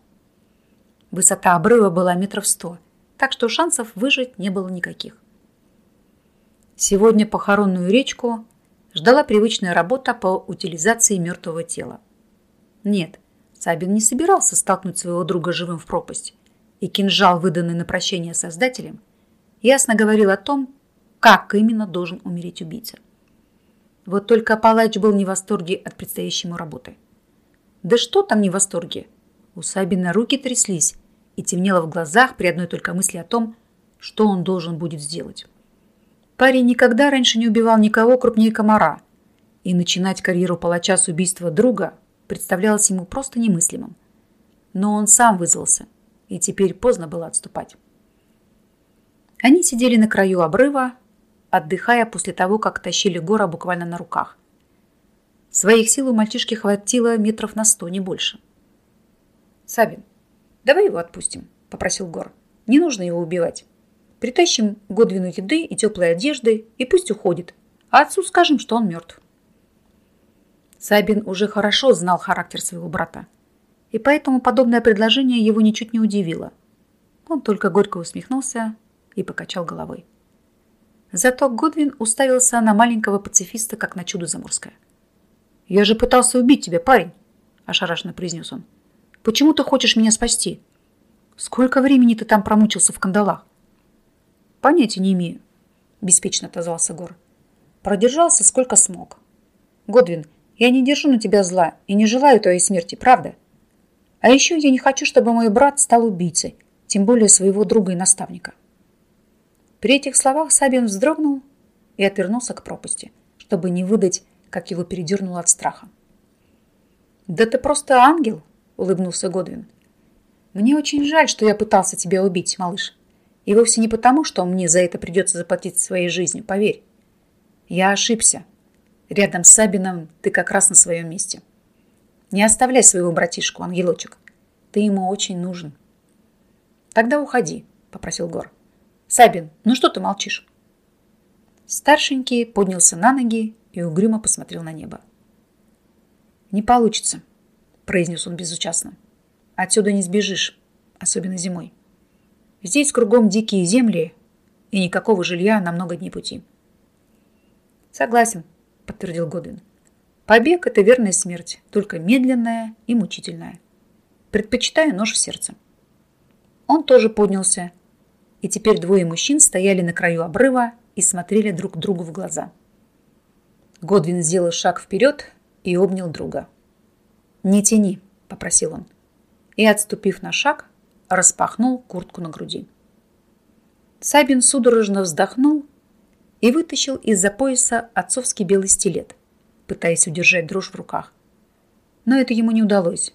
Высота обрыва была метров сто, так что шансов выжить не было никаких. Сегодня похоронную речку ждала привычная работа по утилизации мертвого тела. Нет, Сабин не собирался столкнуть своего друга живым в пропасть, и кинжал, выданный на прощение создателем, ясно говорил о том, как именно должен умереть убийца. Вот только палач был не в восторге от предстоящей ему работы. Да что там не в восторге? У Сабина руки тряслись и темнело в глазах при одной только мысли о том, что он должен будет сделать. Парень никогда раньше не убивал никого крупнее комара, и начинать карьеру палача с убийства друга представлялось ему просто немыслимым. Но он сам вызвался, и теперь поздно было отступать. Они сидели на краю обрыва, отдыхая после того, как тащили гора буквально на руках. Своих сил у мальчишки хватило метров на сто, не больше. «Сабин, давай его отпустим», — попросил Гор. «Не нужно его убивать». Притащим Годвину еды и теплой одежды, и пусть уходит. А отцу скажем, что он мертв. Сабин уже хорошо знал характер своего брата, и поэтому подобное предложение его ничуть не удивило. Он только горько усмехнулся и покачал головой. Зато Годвин уставился на маленького пацифиста, как на чудо заморское. «Я же пытался убить тебя, парень!» – ошарашенно произнес он. «Почему ты хочешь меня спасти? Сколько времени ты там промучился в кандалах? Понятия не имею, беспечно отозвался Гор. Продержался сколько смог. Годвин, я не держу на тебя зла и не желаю твоей смерти, правда? А еще я не хочу, чтобы мой брат стал убийцей, тем более своего друга и наставника. При этих словах Сабин вздрогнул и отвернулся к пропасти, чтобы не выдать, как его передернуло от страха. «Да ты просто ангел!» — улыбнулся Годвин. «Мне очень жаль, что я пытался тебя убить, малыш. И вовсе не потому, что мне за это придется заплатить своей жизнью, поверь. Я ошибся. Рядом с Сабином ты как раз на своем месте. Не оставляй своего братишку, ангелочек. Ты ему очень нужен. Тогда уходи, попросил Гор. Сабин, ну что ты молчишь? Старшенький поднялся на ноги и угрюмо посмотрел на небо. «Не получится», – произнес он безучастно. «Отсюда не сбежишь, особенно зимой». Здесь кругом дикие земли и никакого жилья на много дней пути. Согласен, подтвердил Годвин. Побег – это верная смерть, только медленная и мучительная. Предпочитаю нож в сердце. Он тоже поднялся, и теперь двое мужчин стояли на краю обрыва и смотрели друг другу в глаза. Годвин сделал шаг вперед и обнял друга. «Не тяни», — попросил он. И, отступив на шаг, распахнул куртку на груди. Сабин судорожно вздохнул и вытащил из-за пояса отцовский белый стилет, пытаясь удержать дрожь в руках. Но это ему не удалось.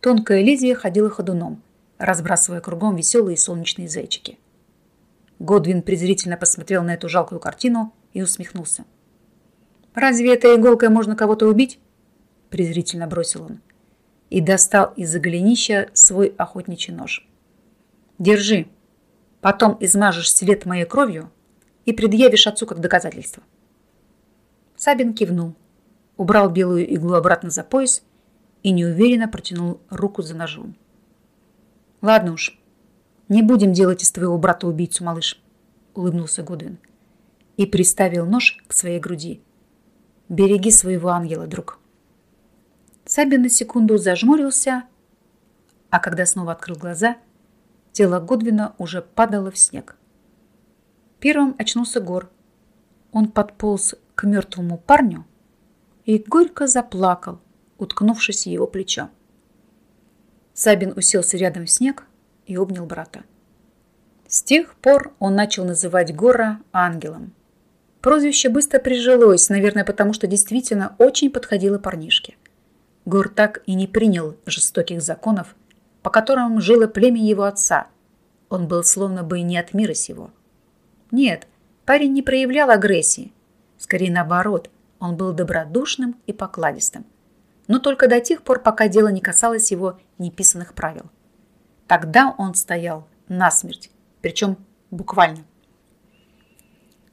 Тонкое лезвие ходило ходуном, разбрасывая кругом веселые солнечные зайчики. Годвин презрительно посмотрел на эту жалкую картину и усмехнулся. «Разве этой иголкой можно кого-то убить?» презрительно бросил он и достал из-за голенища свой охотничий нож. «Держи, потом измажешь стилет моей кровью и предъявишь отцу как доказательство». Сабин кивнул, убрал белую иглу обратно за пояс и неуверенно протянул руку за ножом. «Ладно уж, не будем делать из твоего брата убийцу, малыш», — улыбнулся Годвин и приставил нож к своей груди. «Береги своего ангела, друг». Сабин на секунду зажмурился, а когда снова открыл глаза, тело Годвина уже падало в снег. Первым очнулся Гор. Он подполз к мертвому парню и горько заплакал, уткнувшись в его плечо. Сабин уселся рядом в снег и обнял брата. С тех пор он начал называть Гора ангелом. Прозвище быстро прижилось, наверное, потому что действительно очень подходило парнишке. Гор так и не принял жестоких законов, по которым жило племя его отца. Он был словно бы не от мира сего. Нет, парень не проявлял агрессии. Скорее наоборот, он был добродушным и покладистым. Но только до тех пор, пока дело не касалось его неписанных правил. Тогда он стоял насмерть, причем буквально.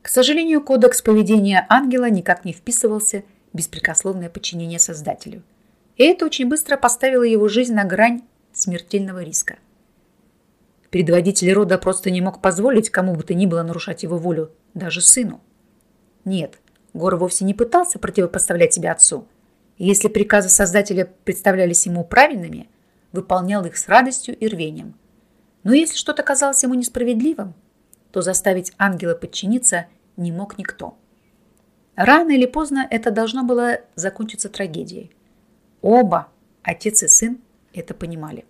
К сожалению, кодекс поведения ангела никак не вписывался в беспрекословное подчинение Создателю – и это очень быстро поставило его жизнь на грань смертельного риска. Предводитель рода просто не мог позволить кому бы то ни было нарушать его волю, даже сыну. Нет, Гор вовсе не пытался противопоставлять себя отцу. И если приказы Создателя представлялись ему правильными, выполнял их с радостью и рвением. Но если что-то казалось ему несправедливым, то заставить ангела подчиниться не мог никто. Рано или поздно это должно было закончиться трагедией. Оба, отец и сын, это понимали.